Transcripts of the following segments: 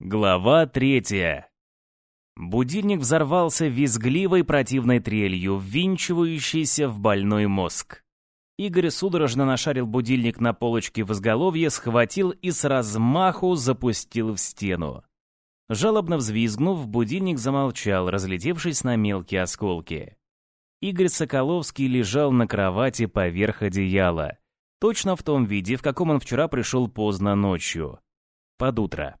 Глава третья. Будильник взорвался визгливой противной трелью, ввинчивающейся в больной мозг. Игорь судорожно нашарил будильник на полочке в изголовье, схватил и с размаху запустил в стену. Жалобно взвизгнув, будильник замолчал, разлетевшись на мелкие осколки. Игорь Соколовский лежал на кровати поверх одеяла, точно в том виде, в каком он вчера пришел поздно ночью. Под утро.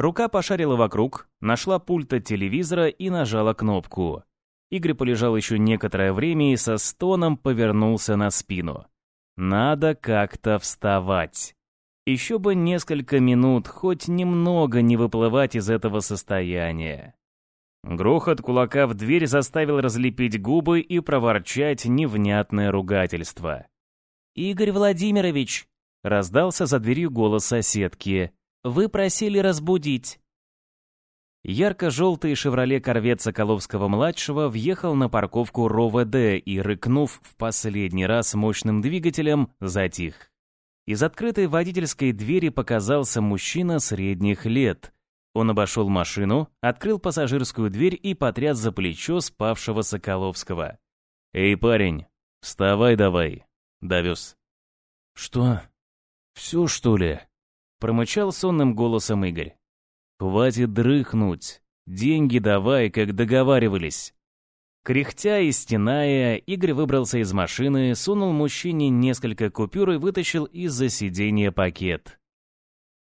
Рука пошарила вокруг, нашла пульт от телевизора и нажала кнопку. Игорь полежал еще некоторое время и со стоном повернулся на спину. Надо как-то вставать. Еще бы несколько минут, хоть немного не выплывать из этого состояния. Грохот кулака в дверь заставил разлепить губы и проворчать невнятное ругательство. «Игорь Владимирович!» — раздался за дверью голос соседки. Вы просили разбудить». Ярко-желтый «Шевроле Корвет» Соколовского-младшего въехал на парковку РОВД и, рыкнув в последний раз мощным двигателем, затих. Из открытой водительской двери показался мужчина средних лет. Он обошел машину, открыл пассажирскую дверь и потряс за плечо спавшего Соколовского. «Эй, парень, вставай давай!» — довез. «Что? Все, что ли?» Промычал сонным голосом Игорь. «Хватит дрыхнуть. Деньги давай, как договаривались». Кряхтя и стеная, Игорь выбрался из машины, сунул мужчине несколько купюр и вытащил из-за сиденья пакет.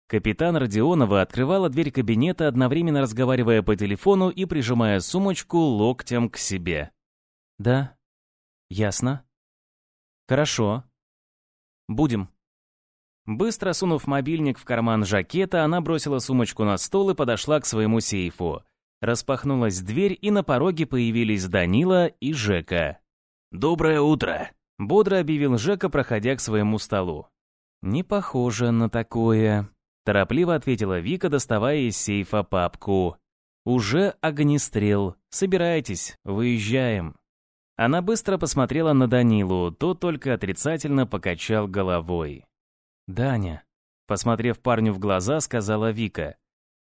Капитан Родионова открывала дверь кабинета, одновременно разговаривая по телефону и прижимая сумочку локтем к себе. «Да. Ясно. Хорошо. Будем». Быстро сунув мобильник в карман жакета, она бросила сумочку на стол и подошла к своему сейфу. Распахнулась дверь, и на пороге появились Данила и Жека. «Доброе утро!» — бодро объявил Жека, проходя к своему столу. «Не похоже на такое», — торопливо ответила Вика, доставая из сейфа папку. «Уже огнестрел. Собирайтесь, выезжаем». Она быстро посмотрела на Данилу, тот только отрицательно покачал головой. «Даня», — посмотрев парню в глаза, сказала Вика.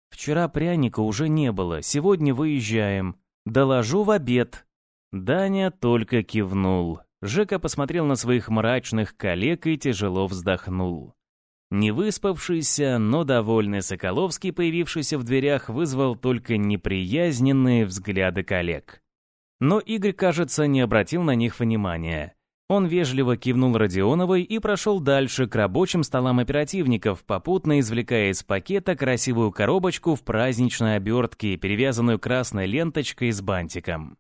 «Вчера пряника уже не было, сегодня выезжаем. Доложу в обед». Даня только кивнул. Жека посмотрел на своих мрачных коллег и тяжело вздохнул. Невыспавшийся, но довольный Соколовский, появившийся в дверях, вызвал только неприязненные взгляды коллег. Но Игорь, кажется, не обратил на них внимания. Он вежливо кивнул Родионовой и прошел дальше к рабочим столам оперативников, попутно извлекая из пакета красивую коробочку в праздничной обертке, перевязанную красной ленточкой с бантиком.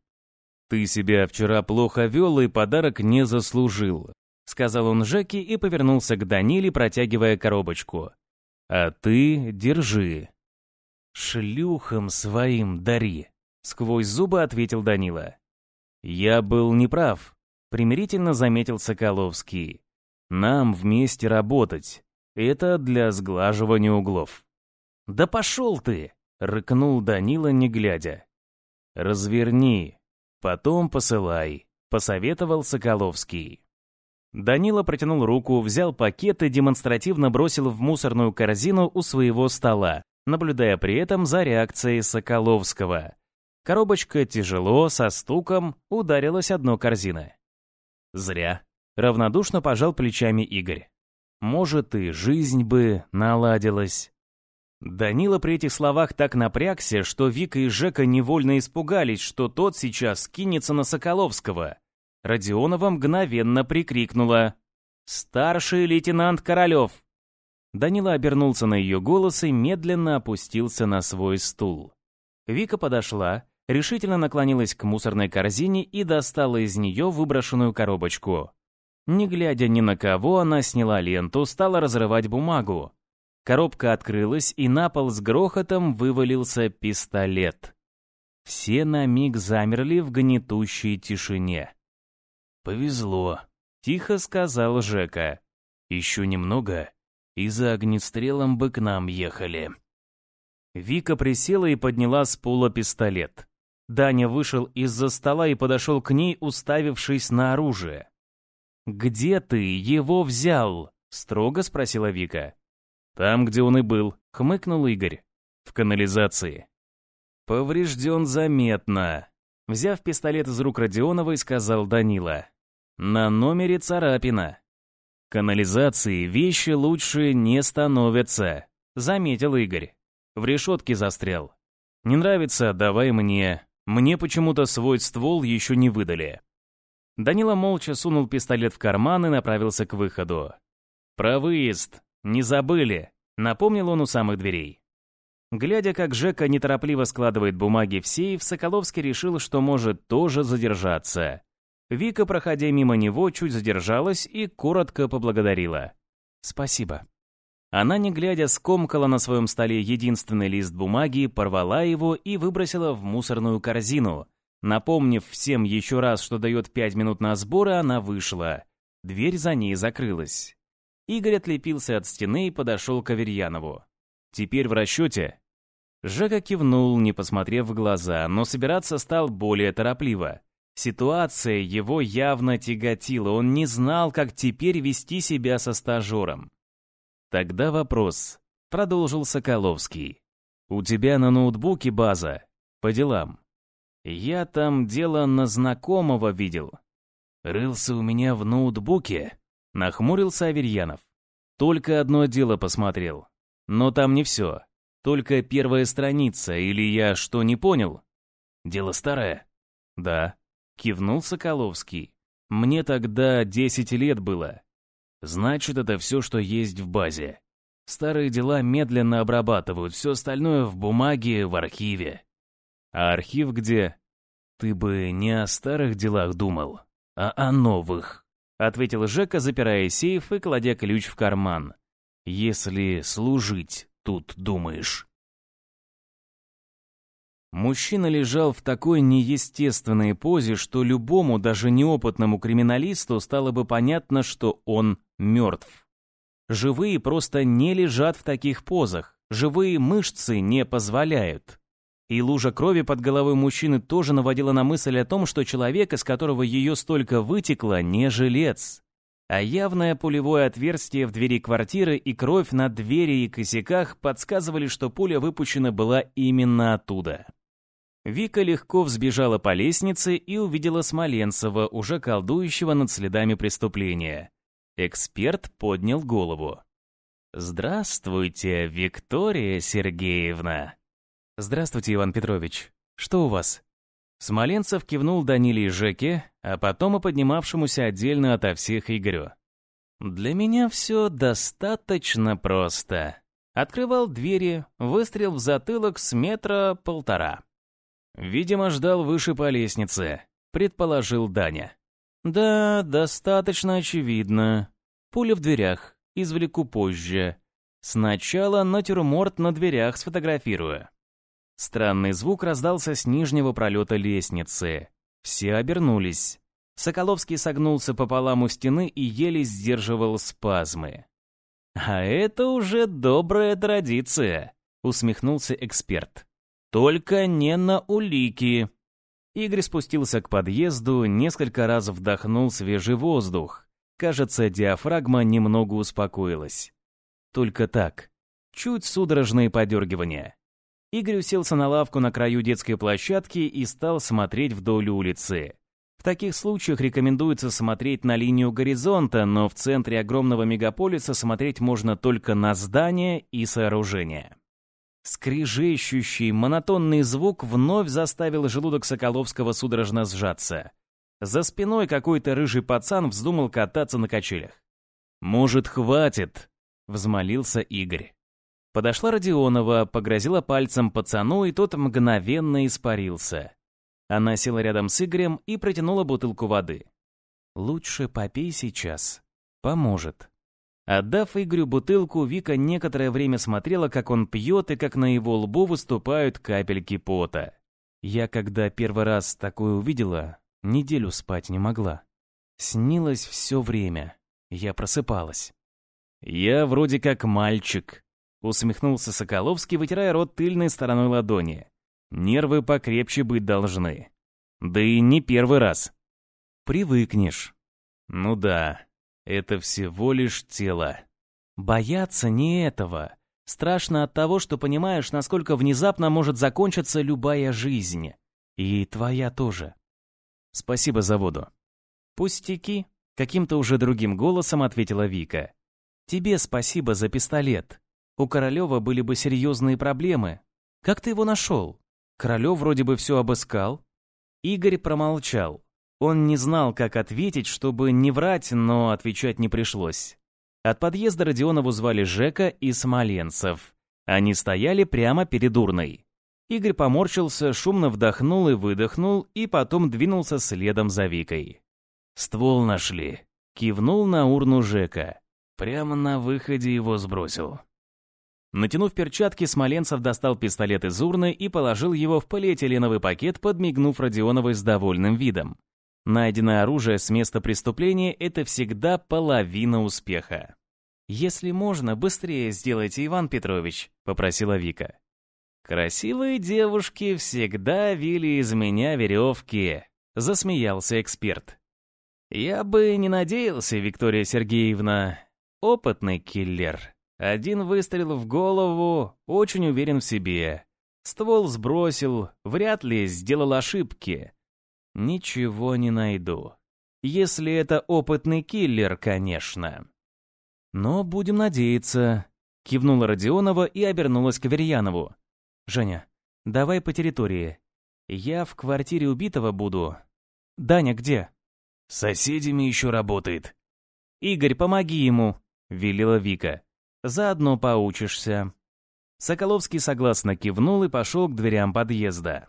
«Ты себя вчера плохо вел и подарок не заслужил», — сказал он Жеке и повернулся к Даниле, протягивая коробочку. «А ты держи». «Шлюхам своим дари», — сквозь зубы ответил Данила. «Я был неправ», примирительно заметил Соколовский. Нам вместе работать. Это для сглаживания углов. Да пошел ты, рыкнул Данила, не глядя. Разверни, потом посылай, посоветовал Соколовский. Данила протянул руку, взял пакет и демонстративно бросил в мусорную корзину у своего стола, наблюдая при этом за реакцией Соколовского. Коробочка тяжело, со стуком, ударилась одно корзина. Зря. Равнодушно пожал плечами Игорь. Может, и жизнь бы наладилась. Данила при этих словах так напрягся, что Вика и Жека невольно испугались, что тот сейчас кинется на Соколовского. Родионова мгновенно прикрикнула «Старший лейтенант Королев!». Данила обернулся на ее голос и медленно опустился на свой стул. Вика подошла, решительно наклонилась к мусорной корзине и достала из нее выброшенную коробочку. Не глядя ни на кого, она сняла ленту, стала разрывать бумагу. Коробка открылась, и на пол с грохотом вывалился пистолет. Все на миг замерли в гнетущей тишине. «Повезло», — тихо сказал Жека. «Еще немного, и за огнестрелом бы к нам ехали». Вика присела и подняла с пола пистолет. Даня вышел из-за стола и подошел к ней, уставившись на оружие. «Где ты его взял?» — строго спросила Вика. «Там, где он и был», — хмыкнул Игорь. В канализации. Поврежден заметно. Взяв пистолет из рук Родионова, сказал Данила. На номере царапина. Канализации вещи лучше не становятся, заметил Игорь. В решетке застрял. Не нравится, давай мне. Мне почему-то свой ствол еще не выдали. Данила молча сунул пистолет в карман и направился к выходу. «Про выезд. Не забыли», — напомнил он у самых дверей. Глядя, как Жека неторопливо складывает бумаги в сейф, Соколовский решил, что может тоже задержаться. Вика, проходя мимо него, чуть задержалась и коротко поблагодарила. «Спасибо». Она, не глядя, скомкала на своем столе единственный лист бумаги, порвала его и выбросила в мусорную корзину. Напомнив всем еще раз, что дает пять минут на сборы, она вышла. Дверь за ней закрылась. Игорь отлепился от стены и подошел к Аверьянову. «Теперь в расчете?» Жека кивнул, не посмотрев в глаза, но собираться стал более торопливо. Ситуация его явно тяготила, он не знал, как теперь вести себя со стажером. Тогда вопрос. Продолжил Соколовский. У тебя на ноутбуке база. По делам. Я там дело на знакомого видел. Рылся у меня в ноутбуке. Нахмурился Аверьянов. Только одно дело посмотрел. Но там не все. Только первая страница, или я что, не понял? Дело старое? Да. Кивнул Соколовский. Мне тогда 10 лет было. Значит, это все, что есть в базе. Старые дела медленно обрабатывают, все остальное в бумаге, в архиве. А архив где? Ты бы не о старых делах думал, а о новых, ответил Жека, запирая сейф и кладя ключ в карман. Если служить тут думаешь. Мужчина лежал в такой неестественной позе, что любому, даже неопытному криминалисту стало бы понятно, что он мертв. Живые просто не лежат в таких позах, живые мышцы не позволяют. И лужа крови под головой мужчины тоже наводила на мысль о том, что человек, из которого ее столько вытекло, не жилец. А явное пулевое отверстие в двери квартиры и кровь на двери и косяках подсказывали, что пуля выпущена была именно оттуда. Вика легко взбежала по лестнице и увидела Смоленцева, уже колдующего над следами преступления. Эксперт поднял голову. «Здравствуйте, Виктория Сергеевна!» «Здравствуйте, Иван Петрович. Что у вас?» Смоленцев кивнул Даниле и Жеке, а потом и поднимавшемуся отдельно ото всех Игорю. «Для меня все достаточно просто». Открывал двери, выстрел в затылок с метра полтора. Видимо, ждал выше по лестнице, предположил Даня. Да, достаточно очевидно. Пуля в дверях, извлеку позже. Сначала натюрморт на дверях сфотографирую. Странный звук раздался с нижнего пролета лестницы. Все обернулись. Соколовский согнулся пополам у стены и еле сдерживал спазмы. «А это уже добрая традиция», — усмехнулся эксперт. Только не на улики. Игорь спустился к подъезду, несколько раз вдохнул свежий воздух. Кажется, диафрагма немного успокоилась. Только так. Чуть судорожные подергивания. Игорь уселся на лавку на краю детской площадки и стал смотреть вдоль улицы. В таких случаях рекомендуется смотреть на линию горизонта, но в центре огромного мегаполиса смотреть можно только на здания и сооружения. Скрижещущий, монотонный звук вновь заставил желудок Соколовского судорожно сжаться. За спиной какой-то рыжий пацан вздумал кататься на качелях. «Может, хватит?» — взмолился Игорь. Подошла Родионова, погрозила пальцем пацану, и тот мгновенно испарился. Она села рядом с Игорем и протянула бутылку воды. «Лучше попей сейчас. Поможет». Отдав Игорю бутылку, Вика некоторое время смотрела, как он пьет и как на его лбу выступают капельки пота. Я, когда первый раз такое увидела, неделю спать не могла. Снилось все время. Я просыпалась. «Я вроде как мальчик», — усмехнулся Соколовский, вытирая рот тыльной стороной ладони. «Нервы покрепче быть должны. Да и не первый раз». «Привыкнешь». «Ну да, это всего лишь тело. Бояться не этого. Страшно от того, что понимаешь, насколько внезапно может закончиться любая жизнь. И твоя тоже. Спасибо за воду. Пустяки, каким-то уже другим голосом ответила Вика. Тебе спасибо за пистолет. У Королева были бы серьезные проблемы. Как ты его нашел? Королев вроде бы все обыскал. Игорь промолчал. Он не знал, как ответить, чтобы не врать, но отвечать не пришлось. От подъезда Родионову звали Жека и Смоленцев. Они стояли прямо перед урной. Игорь поморщился, шумно вдохнул и выдохнул, и потом двинулся следом за Викой. «Ствол нашли», — кивнул на урну Жека. Прямо на выходе его сбросил. Натянув перчатки, Смоленцев достал пистолет из урны и положил его в полиэтиленовый пакет, подмигнув Родионовой с довольным видом. Найденное оружие с места преступления — это всегда половина успеха. «Если можно, быстрее сделайте, Иван Петрович», — попросила Вика. «Красивые девушки всегда вили из меня веревки», — засмеялся эксперт. «Я бы не надеялся, Виктория Сергеевна. Опытный киллер. Один выстрел в голову, очень уверен в себе. Ствол сбросил, вряд ли сделал ошибки. Ничего не найду. Если это опытный киллер, конечно. Но будем надеяться. Кивнула Родионова и обернулась к Верьянову. Женя, давай по территории. Я в квартире убитого буду. Даня где? С соседями еще работает. Игорь, помоги ему, велела Вика. Заодно поучишься». Соколовский согласно кивнул и пошел к дверям подъезда.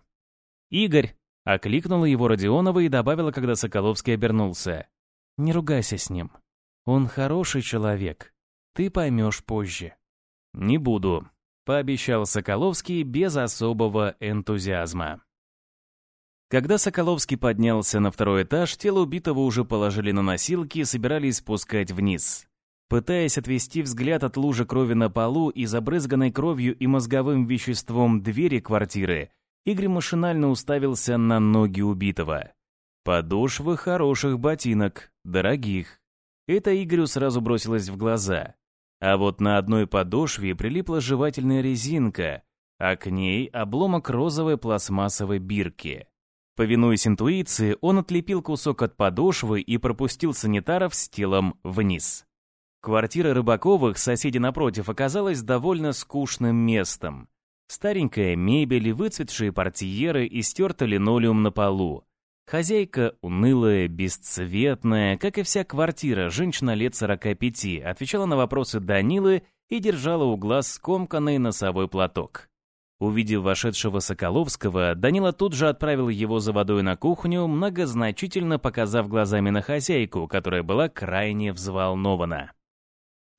«Игорь!» — окликнула его Родионова и добавила, когда Соколовский обернулся. «Не ругайся с ним. Он хороший человек. Ты поймешь позже». «Не буду», — пообещал Соколовский без особого энтузиазма. Когда Соколовский поднялся на второй этаж, тело убитого уже положили на носилки и собирались спускать вниз. Пытаясь отвести взгляд от лужи крови на полу и забрызганной кровью и мозговым веществом двери квартиры, Игорь машинально уставился на ноги убитого. Подошвы хороших ботинок, дорогих. Это Игорю сразу бросилось в глаза. А вот на одной подошве прилипла жевательная резинка, а к ней обломок розовой пластмассовой бирки. Повинуясь интуиции, он отлепил кусок от подошвы и пропустил санитаров с телом вниз. Квартира Рыбаковых, соседи напротив, оказалась довольно скучным местом. Старенькая мебель, выцветшие портьеры и стертый линолеум на полу. Хозяйка унылая, бесцветная, как и вся квартира, женщина лет 45, отвечала на вопросы Данилы и держала у глаз скомканный носовой платок. Увидев вошедшего Соколовского, Данила тут же отправил его за водой на кухню, многозначительно показав глазами на хозяйку, которая была крайне взволнована.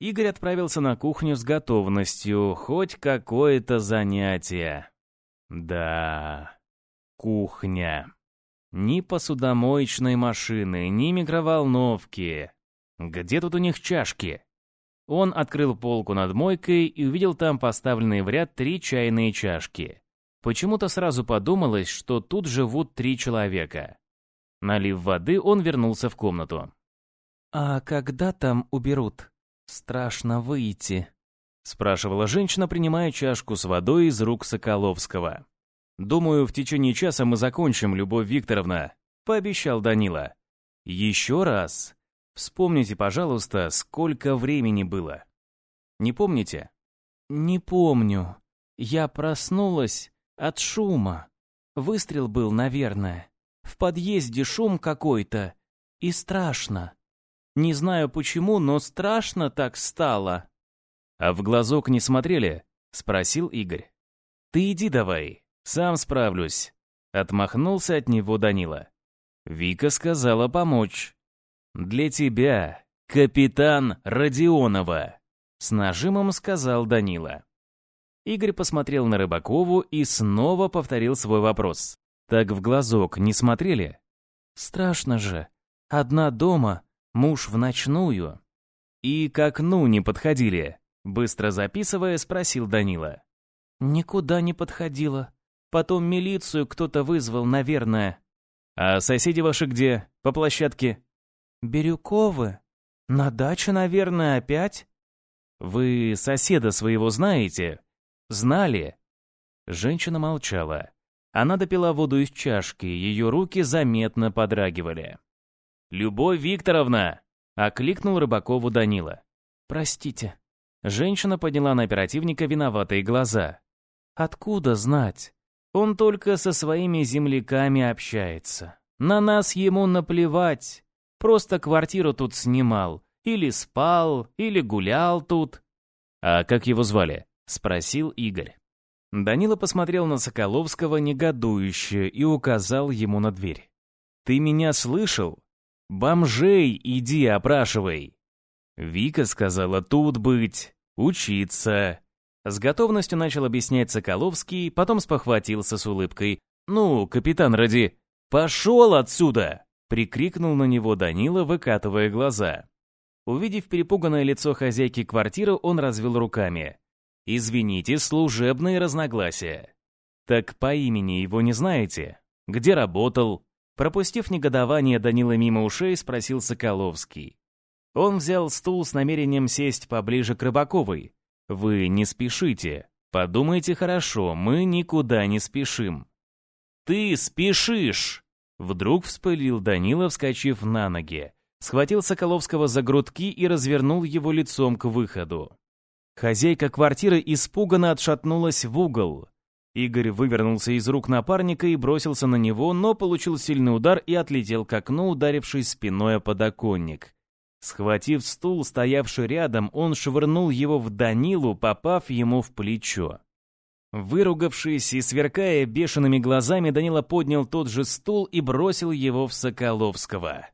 Игорь отправился на кухню с готовностью, хоть какое-то занятие. Да, кухня. Ни посудомоечной машины, ни микроволновки. Где тут у них чашки? Он открыл полку над мойкой и увидел там поставленные в ряд три чайные чашки. Почему-то сразу подумалось, что тут живут три человека. Налив воды, он вернулся в комнату. «А когда там уберут?» «Страшно выйти», — спрашивала женщина, принимая чашку с водой из рук Соколовского. «Думаю, в течение часа мы закончим, Любовь Викторовна», — пообещал Данила. «Еще раз. Вспомните, пожалуйста, сколько времени было. Не помните?» «Не помню. Я проснулась от шума. Выстрел был, наверное. В подъезде шум какой-то. И страшно. Не знаю почему, но страшно так стало. А в глазок не смотрели? Спросил Игорь. Ты иди давай, сам справлюсь. Отмахнулся от него Данила. Вика сказала помочь. Для тебя, капитан Родионова. С нажимом сказал Данила. Игорь посмотрел на Рыбакову и снова повторил свой вопрос. Так в глазок не смотрели? Страшно же. Одна дома, Муж в ночную. И к окну не подходили. Быстро записывая, спросил Данила. Никуда не подходила. Потом милицию кто-то вызвал, наверное. А соседи ваши где? По площадке? Бирюковы. На даче, наверное, опять? Вы соседа своего знаете? Знали?» Женщина молчала. Она допила воду из чашки, ее руки заметно подрагивали. «Любовь Викторовна!» — окликнул Рыбакову Данила. «Простите». Женщина подняла на оперативника виноватые глаза. «Откуда знать? Он только со своими земляками общается. На нас ему наплевать. Просто квартиру тут снимал. Или спал, или гулял тут». «А как его звали?» — спросил Игорь. Данила посмотрел на Соколовского негодующе и указал ему на дверь. «Ты меня слышал? Бомжей иди опрашивай!» Вика сказала тут быть, учиться. С готовностью начал объяснять Соколовский, потом спохватился с улыбкой. «Ну, капитан, ради...» «Пошел отсюда!» — прикрикнул на него Данила, выкатывая глаза. Увидев перепуганное лицо хозяйки квартиры, он развел руками. Извините, служебные разногласия. Так по имени его не знаете? Где работал? Пропустив негодование Данила мимо ушей, спросил Соколовский. Он взял стул с намерением сесть поближе к Рыбаковой. Вы не спешите. Подумайте хорошо, мы никуда не спешим. Ты спешишь! Вдруг вспылил Данила, вскочив на ноги. Схватил Соколовского за грудки и развернул его лицом к выходу. Хозяйка квартиры испуганно отшатнулась в угол. Игорь вывернулся из рук напарника и бросился на него, но получил сильный удар и отлетел к окну, ударившись спиной о подоконник. Схватив стул, стоявший рядом, он швырнул его в Данилу, попав ему в плечо. Выругавшись и сверкая бешеными глазами, Данила поднял тот же стул и бросил его в Соколовского.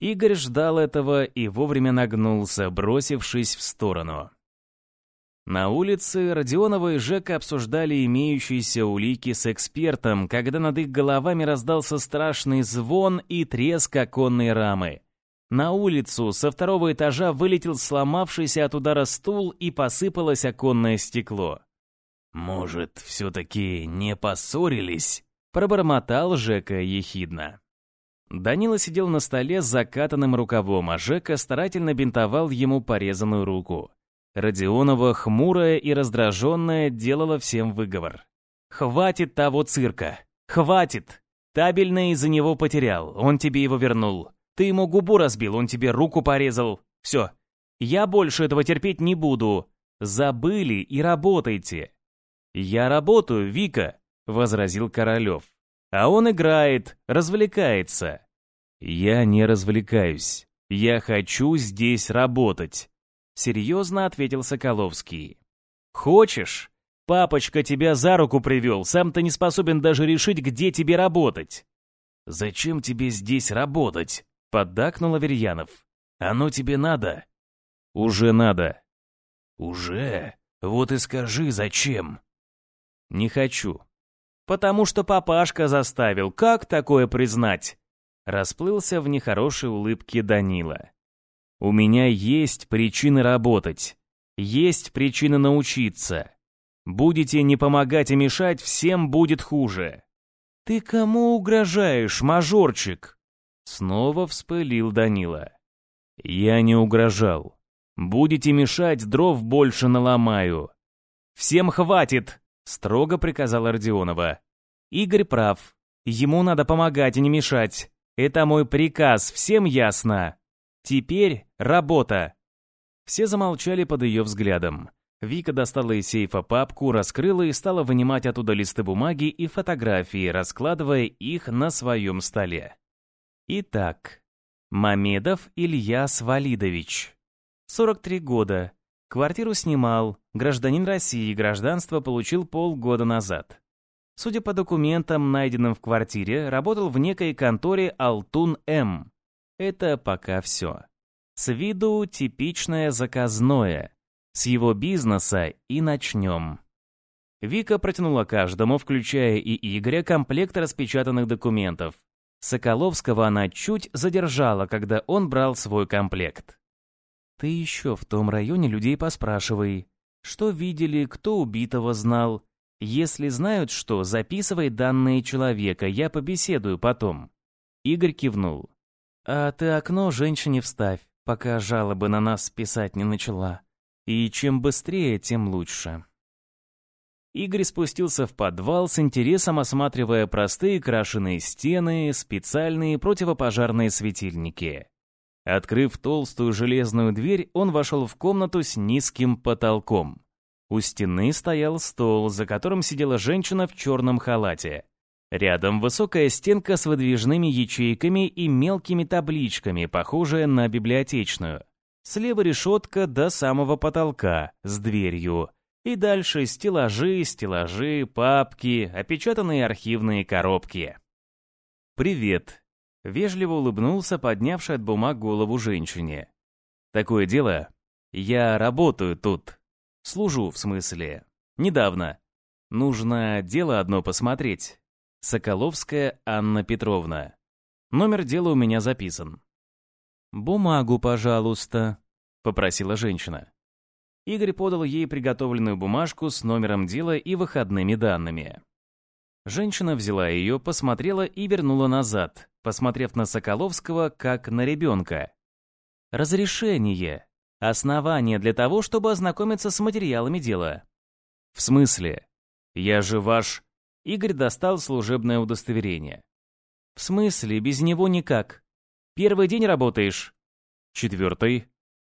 Игорь ждал этого и вовремя нагнулся, бросившись в сторону. На улице Родионова и Жека обсуждали имеющиеся улики с экспертом, когда над их головами раздался страшный звон и треск оконной рамы. На улицу со второго этажа вылетел сломавшийся от удара стул и посыпалось оконное стекло. «Может, все-таки не поссорились?» — пробормотал Жека ехидно. Данила сидел на столе с закатанным рукавом, а Жека старательно бинтовал ему порезанную руку. Родионова, хмурая и раздраженная, делала всем выговор. «Хватит того цирка! Хватит! Табельный из-за него потерял, он тебе его вернул. Ты ему губу разбил, он тебе руку порезал. Все. Я больше этого терпеть не буду. Забыли и работайте». «Я работаю, Вика», — возразил Королев. «А он играет, развлекается». «Я не развлекаюсь. Я хочу здесь работать». Серьезно ответил Соколовский. «Хочешь? Папочка тебя за руку привел, сам ты не способен даже решить, где тебе работать». «Зачем тебе здесь работать?» — поддакнул Аверьянов. «Оно тебе надо?» «Уже надо». «Уже? Вот и скажи, зачем?» «Не хочу». «Потому что папашка заставил. Как такое признать?» Расплылся в нехорошей улыбке Данила. У меня есть причины работать. Есть причины научиться. Будете не помогать и мешать, всем будет хуже. Ты кому угрожаешь, мажорчик? Снова вспылил Данила. Я не угрожал. Будете мешать, дров больше наломаю. Всем хватит, строго приказала Родионова. Игорь прав. Ему надо помогать и не мешать. Это мой приказ, всем ясно. Теперь работа!» Все замолчали под ее взглядом. Вика достала из сейфа папку, раскрыла и стала вынимать оттуда листы бумаги и фотографии, раскладывая их на своем столе. Итак, Мамедов Ильяс Валидович. 43 года. Квартиру снимал, гражданин России, гражданство получил полгода назад. Судя по документам, найденным в квартире, работал в некой конторе «Алтун-М». Это пока все. С виду типичное заказное. С его бизнеса и начнем. Вика протянула каждому, включая и Игоря, комплект распечатанных документов. Соколовского она чуть задержала, когда он брал свой комплект. «Ты еще в том районе людей поспрашивай. Что видели, кто убитого знал. Если знают что, записывай данные человека, я побеседую потом». Игорь кивнул. «А ты окно женщине вставь, пока жалобы на нас писать не начала. И чем быстрее, тем лучше. Игорь спустился в подвал с интересом осматривая простые крашеные стены, специальные противопожарные светильники. Открыв толстую железную дверь, он вошел в комнату с низким потолком. У стены стоял стол, за которым сидела женщина в черном халате. Рядом высокая стенка с выдвижными ячейками и мелкими табличками, похожая на библиотечную. Слева решетка до самого потолка, с дверью. И дальше стеллажи, стеллажи, папки, опечатанные архивные коробки. «Привет», — вежливо улыбнулся поднявший от бумаг голову женщине. «Такое дело, я работаю тут. Служу, в смысле. Недавно. Нужно дело одно посмотреть. Соколовская Анна Петровна. Номер дела у меня записан. «Бумагу, пожалуйста», — попросила женщина. Игорь подал ей приготовленную бумажку с номером дела и выходными данными. Женщина взяла ее, посмотрела и вернула назад, посмотрев на Соколовского как на ребенка. «Разрешение. Основание для того, чтобы ознакомиться с материалами дела». «В смысле? Я же ваш...» Игорь достал служебное удостоверение. «В смысле? Без него никак. Первый день работаешь?» «Четвертый».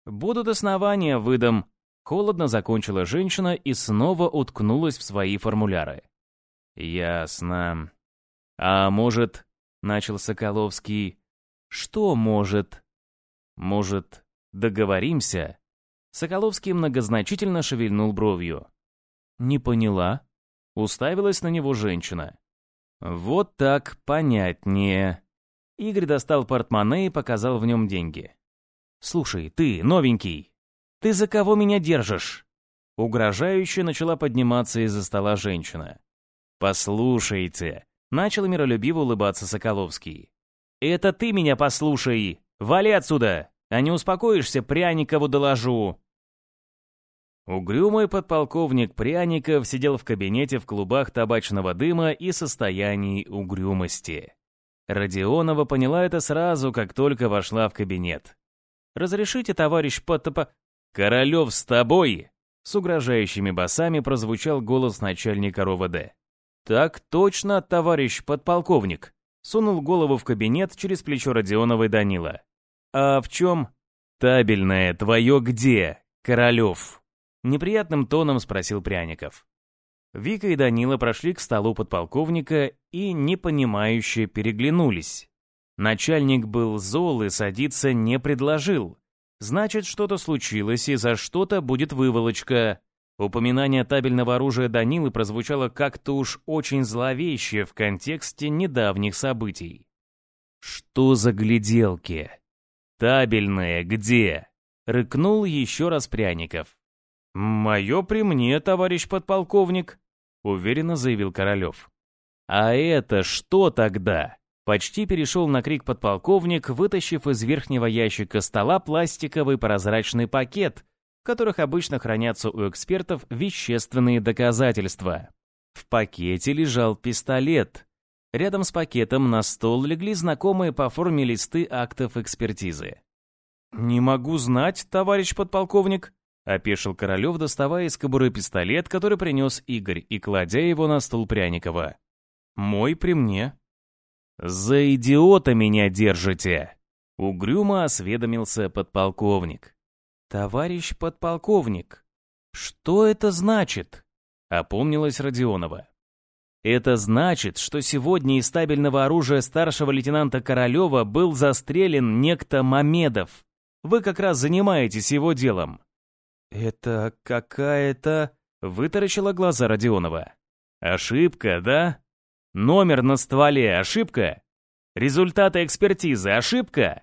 «Будут основания, выдам». Холодно закончила женщина и снова уткнулась в свои формуляры. «Ясно. А может...» — начал Соколовский. «Что может?» «Может, договоримся?» Соколовский многозначительно шевельнул бровью. «Не поняла?» Уставилась на него женщина. «Вот так понятнее». Игорь достал портмоне и показал в нем деньги. «Слушай, ты, новенький, ты за кого меня держишь?» Угрожающе начала подниматься из-за стола женщина. «Послушайте», — начал миролюбиво улыбаться Соколовский. «Это ты меня послушай! Вали отсюда! А не успокоишься, Пряникову доложу!» Угрюмый подполковник Пряников сидел в кабинете в клубах табачного дыма и состоянии угрюмости. Родионова поняла это сразу, как только вошла в кабинет. «Разрешите, товарищ Потопа...» «Королев с тобой!» С угрожающими басами прозвучал голос начальника РОВД. «Так точно, товарищ подполковник!» Сунул голову в кабинет через плечо Родионовой Данила. «А в чем?» «Табельное твое где, Королев?» Неприятным тоном спросил Пряников. Вика и Данила прошли к столу подполковника и непонимающе переглянулись. Начальник был зол и садиться не предложил. Значит, что-то случилось, и за что-то будет выволочка. Упоминание табельного оружия Данилы прозвучало как-то уж очень зловеще в контексте недавних событий. «Что за гляделки? Табельные где?» — рыкнул еще раз Пряников. «Мое при мне, товарищ подполковник», — уверенно заявил Королев. «А это что тогда?» Почти перешел на крик подполковник, вытащив из верхнего ящика стола пластиковый прозрачный пакет, в которых обычно хранятся у экспертов вещественные доказательства. В пакете лежал пистолет. Рядом с пакетом на стол легли знакомые по форме листы актов экспертизы. «Не могу знать, товарищ подполковник», — опешил Королев, доставая из кобуры пистолет, который принес Игорь, и кладя его на стул Пряникова. «Мой при мне». «За идиота меня держите!» — угрюмо осведомился подполковник. «Товарищ подполковник, что это значит?» — опомнилась Родионова. «Это значит, что сегодня из стабильного оружия старшего лейтенанта Королева был застрелен некто Мамедов. Вы как раз занимаетесь его делом. «Это какая-то...» — вытаращила глаза Родионова. «Ошибка, да? Номер на стволе — ошибка? Результаты экспертизы — ошибка?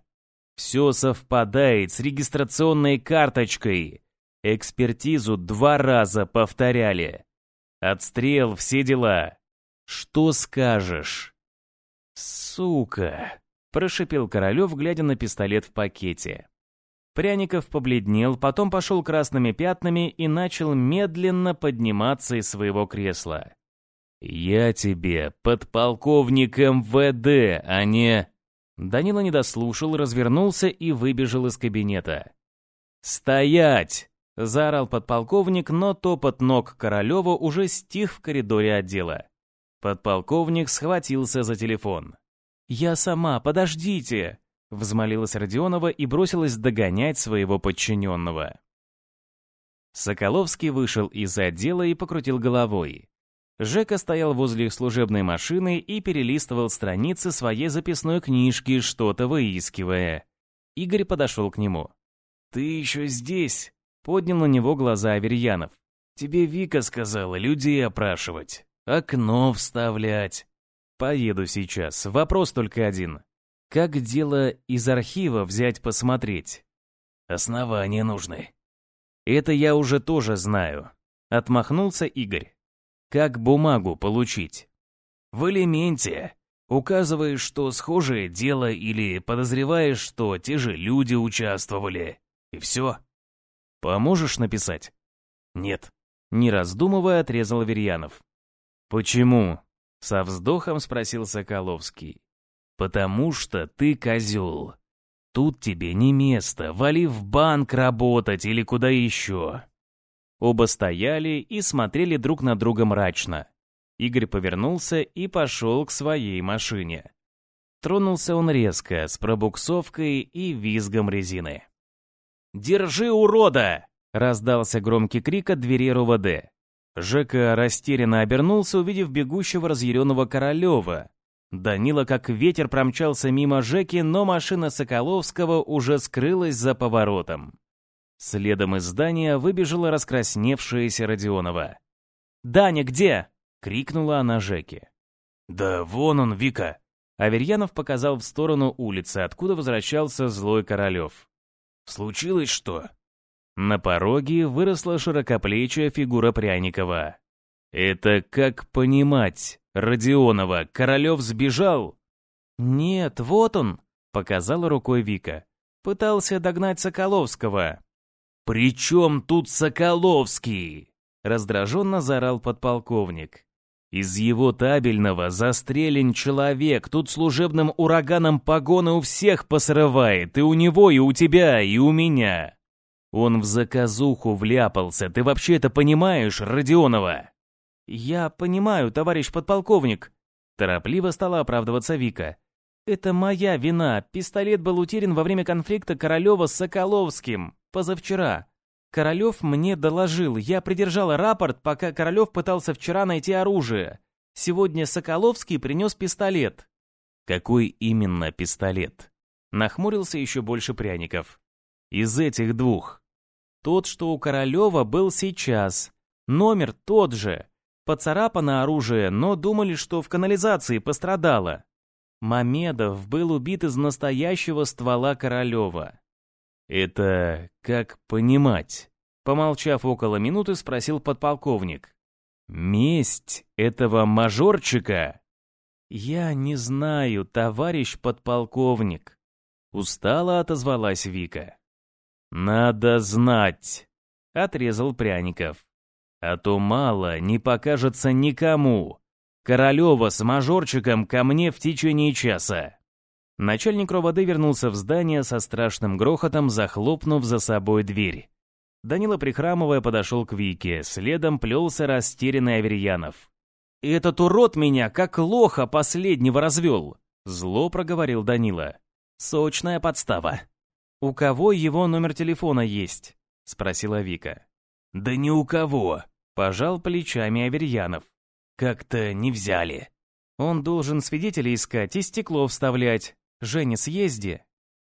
Все совпадает с регистрационной карточкой. Экспертизу два раза повторяли. Отстрел, все дела. Что скажешь?» «Сука!» — прошипел Королев, глядя на пистолет в пакете. Пряников побледнел, потом пошел красными пятнами и начал медленно подниматься из своего кресла. «Я тебе подполковник МВД, а не...» Данила не дослушал, развернулся и выбежал из кабинета. «Стоять!» — Заорал подполковник, но топот ног Королева уже стих в коридоре отдела. Подполковник схватился за телефон. «Я сама, подождите!» Взмолилась Родионова и бросилась догонять своего подчиненного. Соколовский вышел из отдела и покрутил головой. Жека стоял возле служебной машины и перелистывал страницы своей записной книжки, что-то выискивая. Игорь подошел к нему. «Ты еще здесь?» — поднял на него глаза Аверьянов. «Тебе Вика сказала людей опрашивать, окно вставлять». «Поеду сейчас. Вопрос только один. Как дело из архива взять посмотреть?» «Основания нужны». «Это я уже тоже знаю», — отмахнулся Игорь. «Как бумагу получить?» «В элементе. Указываешь, что схожее дело или подозреваешь, что те же люди участвовали. И все. Поможешь написать?» «Нет». Не раздумывая, отрезал Верьянов. «Почему?» — со вздохом спросил Соколовский. «Потому что ты козел. Тут тебе не место, вали в банк работать или куда еще». Оба стояли и смотрели друг на друга мрачно. Игорь повернулся и пошел к своей машине. Тронулся он резко, с пробуксовкой и визгом резины. «Держи, урода!» — раздался громкий крик от двери РУВД. Жека растерянно обернулся, увидев бегущего разъяренного Королева. Данила как ветер промчался мимо Жеки, но машина Соколовского уже скрылась за поворотом. Следом из здания выбежала раскрасневшаяся Родионова. «Даня, где?» — крикнула она Жеке. «Да вон он, Вика!» Аверьянов показал в сторону улицы, откуда возвращался злой Королев. «Случилось что?» На пороге выросла широкоплечая фигура Пряникова. «Это как понимать, Родионова, Королев сбежал?» «Нет, вот он», — показала рукой Вика. «Пытался догнать Соколовского». «При чем тут Соколовский?» — раздраженно заорал подполковник. «Из его табельного застрелен человек, тут служебным ураганом погоны у всех посрывает, и у него, и у тебя, и у меня. Он в заказуху вляпался. Ты вообще это понимаешь, Родионова?» «Я понимаю, товарищ подполковник», — торопливо стала оправдываться Вика. «Это моя вина. Пистолет был утерян во время конфликта Королева с Соколовским. Позавчера. Королев мне доложил. Я придержала рапорт, пока Королев пытался вчера найти оружие. Сегодня Соколовский принес пистолет». «Какой именно пистолет?» Нахмурился еще больше пряников. «Из этих двух». Тот, что у Королева был сейчас. Номер тот же. Поцарапано оружие, но думали, что в канализации пострадало. Мамедов был убит из настоящего ствола Королева. «Это как понимать?» Помолчав около минуты, спросил подполковник. «Месть этого мажорчика?» «Я не знаю, товарищ подполковник», — устало отозвалась Вика. «Надо знать», — отрезал Пряников. «А то мало не покажется никому. Королева с мажорчиком ко мне в течение часа». Начальник РОВД вернулся в здание со страшным грохотом, захлопнув за собой дверь. Данила, прихрамывая, подошел к Вике, следом плелся растерянный Аверьянов. «Этот урод меня, как лоха последнего развел!» Зло проговорил Данила. «Сочная подстава. «У кого его номер телефона есть?» — спросила Вика. «Да ни у кого», — пожал плечами Аверьянов. «Как-то не взяли». «Он должен свидетелей искать и стекло вставлять. Женя, съезди».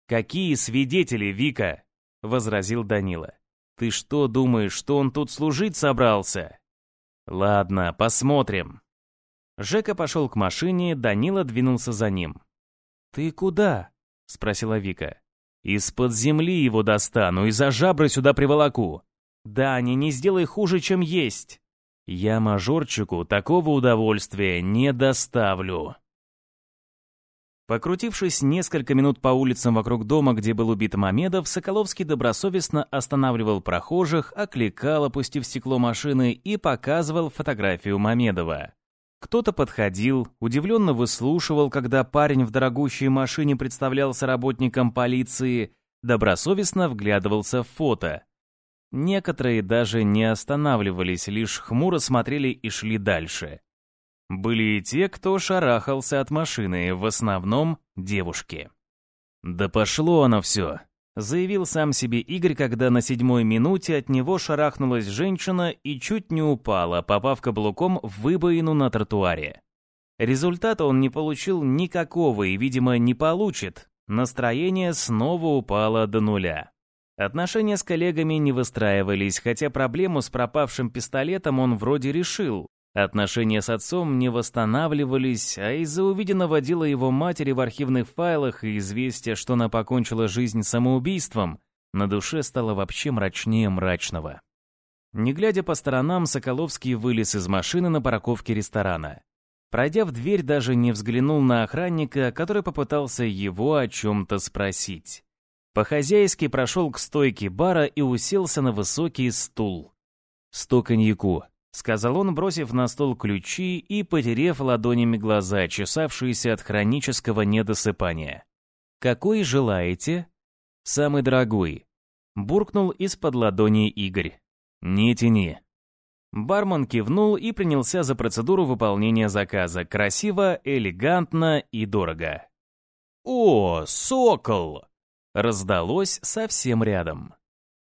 «Какие свидетели, Вика?» — возразил Данила. «Ты что думаешь, что он тут служить собрался?» «Ладно, посмотрим». Жека пошел к машине, Данила двинулся за ним. «Ты куда?» — спросила Вика. Из-под земли его достану и за жабры сюда приволоку. Даня, не сделай хуже, чем есть. Я мажорчику такого удовольствия не доставлю. Покрутившись несколько минут по улицам вокруг дома, где был убит Мамедов, Соколовский добросовестно останавливал прохожих, окликал, опустив стекло машины, и показывал фотографию Мамедова. Кто-то подходил, удивленно выслушивал, когда парень в дорогущей машине представлялся работником полиции, добросовестно вглядывался в фото. Некоторые даже не останавливались, лишь хмуро смотрели и шли дальше. Были и те, кто шарахался от машины, в основном девушки. «Да пошло оно все», — заявил сам себе Игорь, когда на седьмой минуте от него шарахнулась женщина и чуть не упала, попав каблуком в выбоину на тротуаре. Результата он не получил никакого и, видимо, не получит. Настроение снова упало до нуля. Отношения с коллегами не выстраивались, хотя проблему с пропавшим пистолетом он вроде решил. Отношения с отцом не восстанавливались, а из-за увиденного дела его матери в архивных файлах и известия, что она покончила жизнь самоубийством, на душе стало вообще мрачнее мрачного. Не глядя по сторонам, Соколовский вылез из машины на парковке ресторана. Пройдя в дверь, даже не взглянул на охранника, который попытался его о чем-то спросить. По-хозяйски прошел к стойке бара и уселся на высокий стул. «Сто коньяку», — сказал он, бросив на стол ключи и потерев ладонями глаза, чесавшиеся от хронического недосыпания. «Какой желаете?» «Самый дорогой», — буркнул из-под ладони Игорь. «Не тяни», Бармен кивнул и принялся за процедуру выполнения заказа. Красиво, элегантно и дорого. «О, сокол!» Раздалось совсем рядом.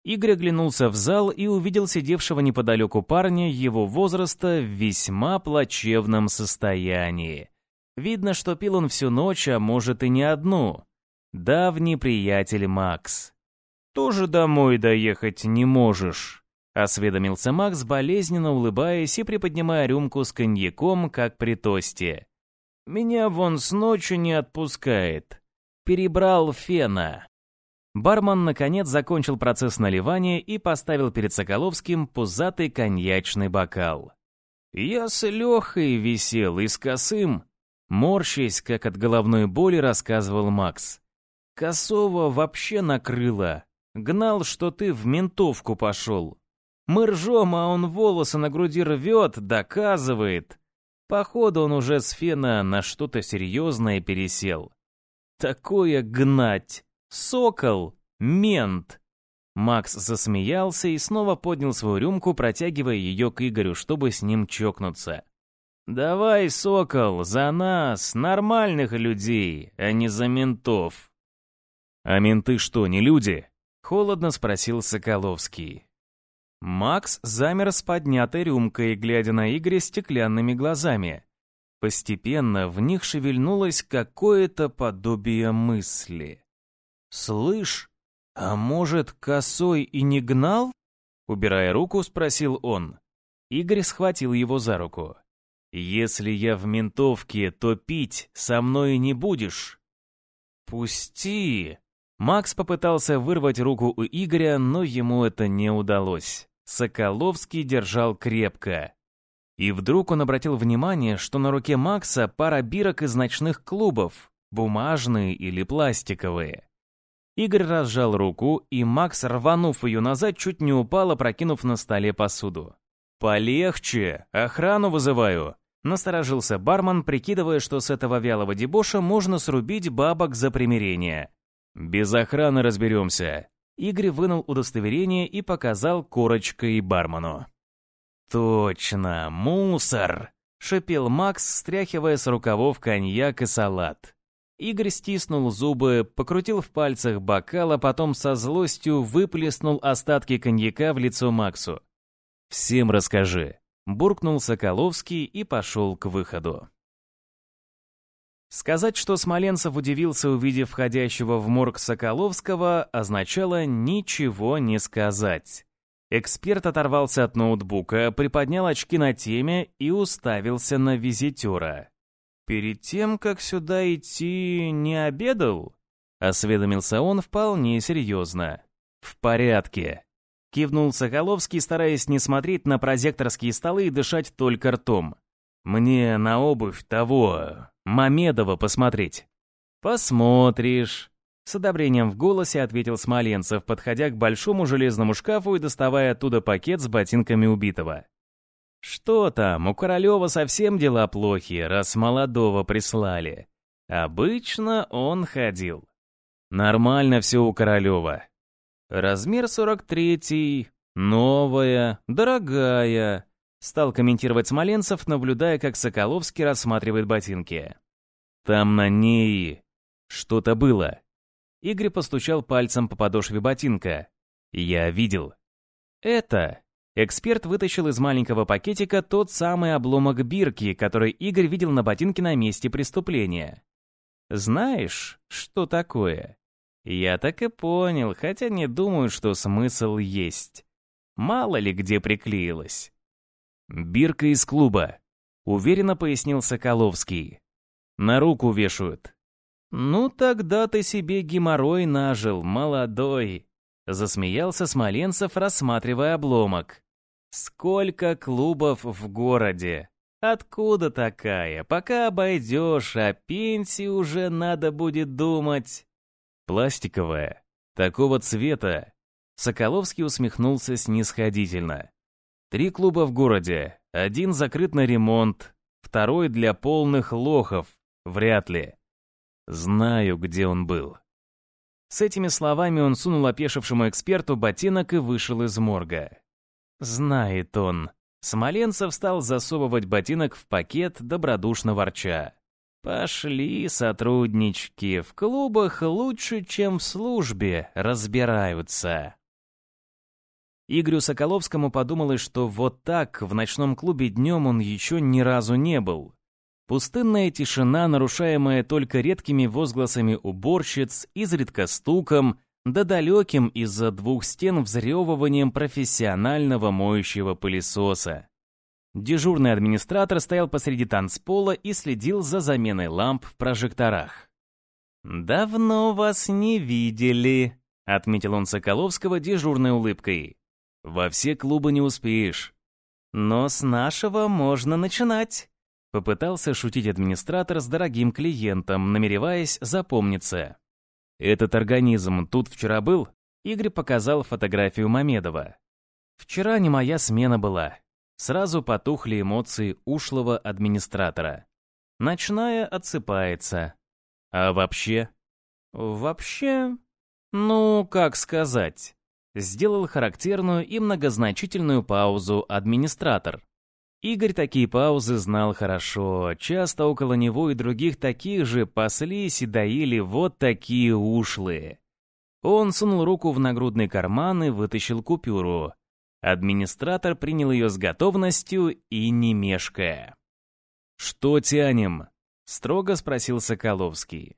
Игорь оглянулся в зал и увидел сидевшего неподалеку парня его возраста в весьма плачевном состоянии. Видно, что пил он всю ночь, а может и не одну. Давний приятель Макс. «Тоже домой доехать не можешь?» Осведомился Макс, болезненно улыбаясь и приподнимая рюмку с коньяком, как при тосте. «Меня вон с ночи не отпускает. Перебрал фена». Бармен, наконец, закончил процесс наливания и поставил перед Соколовским пузатый коньячный бокал. «Я с Лехой висел и с Косым», морщась, как от головной боли, рассказывал Макс. «Косова вообще накрыло. Гнал, что ты в ментовку пошел. Мы ржем, а он волосы на груди рвет, доказывает. Походу, он уже с фена на что-то серьезное пересел. Такое гнать! Сокол! Мент! Макс засмеялся и снова поднял свою рюмку, протягивая ее к Игорю, чтобы с ним чокнуться. «Давай, сокол, за нас, нормальных людей, а не за ментов». «А менты что, не люди?» — холодно спросил Соколовский. Макс замер с поднятой рюмкой, глядя на Игоря стеклянными глазами. Постепенно в них шевельнулось какое-то подобие мысли. «Слышь, а может, косой и не гнал?» Убирая руку, спросил он. Игорь схватил его за руку. «Если я в ментовке, то пить со мной не будешь». «Пусти!» Макс попытался вырвать руку у Игоря, но ему это не удалось. Соколовский держал крепко. И вдруг он обратил внимание, что на руке Макса пара бирок из ночных клубов, бумажные или пластиковые. Игорь разжал руку, и Макс, рванув ее назад, чуть не упал, опрокинув на столе посуду. «Полегче! Охрану вызываю!» Насторожился бармен, прикидывая, что с этого вялого дебоша можно срубить бабок за примирение. «Без охраны разберемся. Игорь вынул удостоверение и показал корочкой бармену. «Точно, мусор!» — шепел Макс, стряхивая с рукавов коньяк и салат. Игорь стиснул зубы, покрутил в пальцах бокал, а потом со злостью выплеснул остатки коньяка в лицо Максу. «Всем расскажи», — буркнул Соколовский и пошел к выходу. Сказать, что Смоленцев удивился, увидев входящего в морг Соколовского, означало ничего не сказать. Эксперт оторвался от ноутбука, приподнял очки на теме и уставился на визитера. «Перед тем, как сюда идти, не обедал?» — осведомился он вполне серьезно. «В порядке», — кивнул Соколовский, стараясь не смотреть на прозекторские столы и дышать только ртом. «Мне на обувь того, Мамедова посмотреть». «Посмотришь», — с одобрением в голосе ответил Смоленцев, подходя к большому железному шкафу и доставая оттуда пакет с ботинками убитого. «Что там, у Королева совсем дела плохи, раз молодого прислали. Обычно он ходил». «Нормально все у Королева». «Размер 43-й, «Новая, дорогая», — стал комментировать Смоленцев, наблюдая, как Соколовский рассматривает ботинки. «Там на ней что-то было». Игорь постучал пальцем по подошве ботинка. «Я видел». «Это...» Эксперт вытащил из маленького пакетика тот самый обломок бирки, который Игорь видел на ботинке на месте преступления. «Знаешь, что такое?» «Я так и понял, хотя не думаю, что смысл есть. Мало ли где приклеилась». «Бирка из клуба», — уверенно пояснил Соколовский. «На руку вешают». «Ну тогда ты себе геморрой нажил, молодой», — засмеялся Смоленцев, рассматривая обломок. Сколько клубов в городе? Откуда такая? Пока обойдешь, о пенсии уже надо будет думать. Пластиковая. Такого цвета. Соколовский усмехнулся снисходительно. Три клуба в городе. Один закрыт на ремонт, второй для полных лохов. Вряд ли. Знаю, где он был. С этими словами он сунул опешившему эксперту ботинок и вышел из морга. Знает он. Смоленцев стал засовывать ботинок в пакет, добродушно ворча. «Пошли, сотруднички, в клубах лучше, чем в службе, разбираются». Игорю Соколовскому подумалось, что вот так в ночном клубе днем он еще ни разу не был. Пустынная тишина, нарушаемая только редкими возгласами уборщиц, изредка стуком, да далеким из-за двух стен взрёвыванием профессионального моющего пылесоса. Дежурный администратор стоял посреди танцпола и следил за заменой ламп в прожекторах. «Давно вас не видели», — отметил он Соколовского дежурной улыбкой. «Во все клубы не успеешь». «Но с нашего можно начинать», — попытался шутить администратор с дорогим клиентом, намереваясь запомниться. «Этот организм тут вчера был?» Игорь показал фотографию Мамедова. «Вчера не моя смена была». Сразу потухли эмоции ушлого администратора. Ночная отсыпается. А вообще? Вообще? Ну, как сказать? Сделал характерную и многозначительную паузу администратор. Игорь такие паузы знал хорошо. Часто около него и других таких же паслись и доили вот такие ушлые. Он сунул руку в нагрудный карман и вытащил купюру. Администратор принял ее с готовностью и не мешкая. «Что тянем?» — строго спросил Соколовский.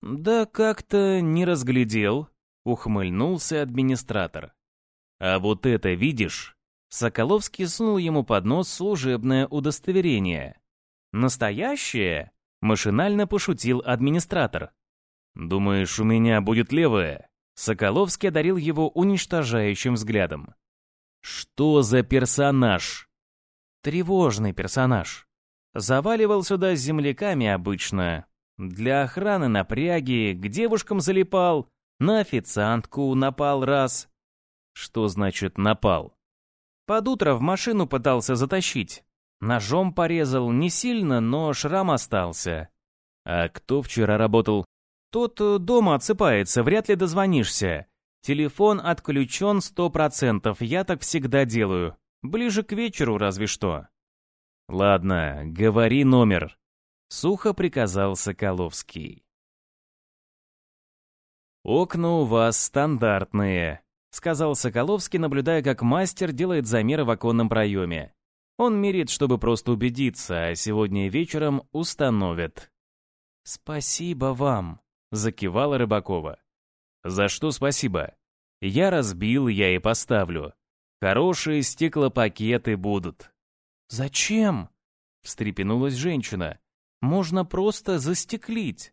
«Да как-то не разглядел», — ухмыльнулся администратор. «А вот это видишь?» Соколовский сунул ему под нос служебное удостоверение. «Настоящее?» — машинально пошутил администратор. «Думаешь, у меня будет левое?» Соколовский одарил его уничтожающим взглядом. «Что за персонаж?» «Тревожный персонаж. Заваливал сюда с земляками обычно. Для охраны напряги, к девушкам залипал, на официантку напал раз». «Что значит «напал»?» Под утро в машину пытался затащить. Ножом порезал, не сильно, но шрам остался. А кто вчера работал? Тот э, дома отсыпается, вряд ли дозвонишься. Телефон отключен сто процентов, я так всегда делаю. Ближе к вечеру разве что. Ладно, говори номер. Сухо приказал Соколовский. Окна у вас стандартные, — сказал Соколовский, наблюдая, как мастер делает замеры в оконном проеме. Он мерит, чтобы просто убедиться, а сегодня вечером установят. «Спасибо вам», — закивала Рыбакова. «За что спасибо? Я разбил, я и поставлю. Хорошие стеклопакеты будут». «Зачем?» — встрепенулась женщина. «Можно просто застеклить».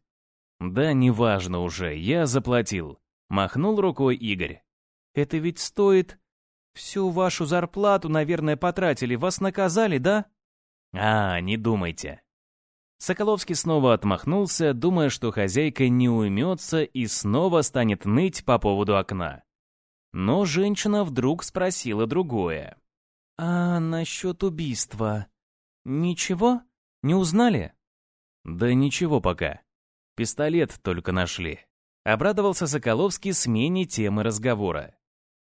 «Да неважно уже, я заплатил», — махнул рукой Игорь. Это ведь стоит... Всю вашу зарплату, наверное, потратили. Вас наказали, да? А, не думайте. Соколовский снова отмахнулся, думая, что хозяйка не уймется и снова станет ныть по поводу окна. Но женщина вдруг спросила другое. «А насчет убийства? Ничего? Не узнали?» «Да ничего пока. Пистолет только нашли». Обрадовался Соколовский смене темы разговора.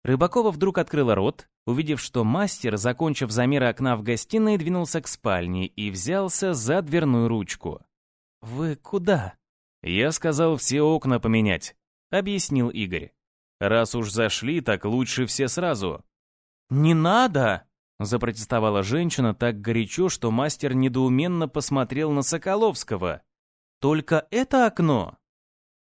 Рыбакова вдруг открыла рот, увидев, что мастер, закончив замеры окна в гостиной, двинулся к спальне и взялся за дверную ручку. «Вы куда?» «Я сказал все окна поменять», — объяснил Игорь. «Раз уж зашли, так лучше все сразу». «Не надо!» — запротестовала женщина так горячо, что мастер недоуменно посмотрел на Соколовского. «Только это окно?»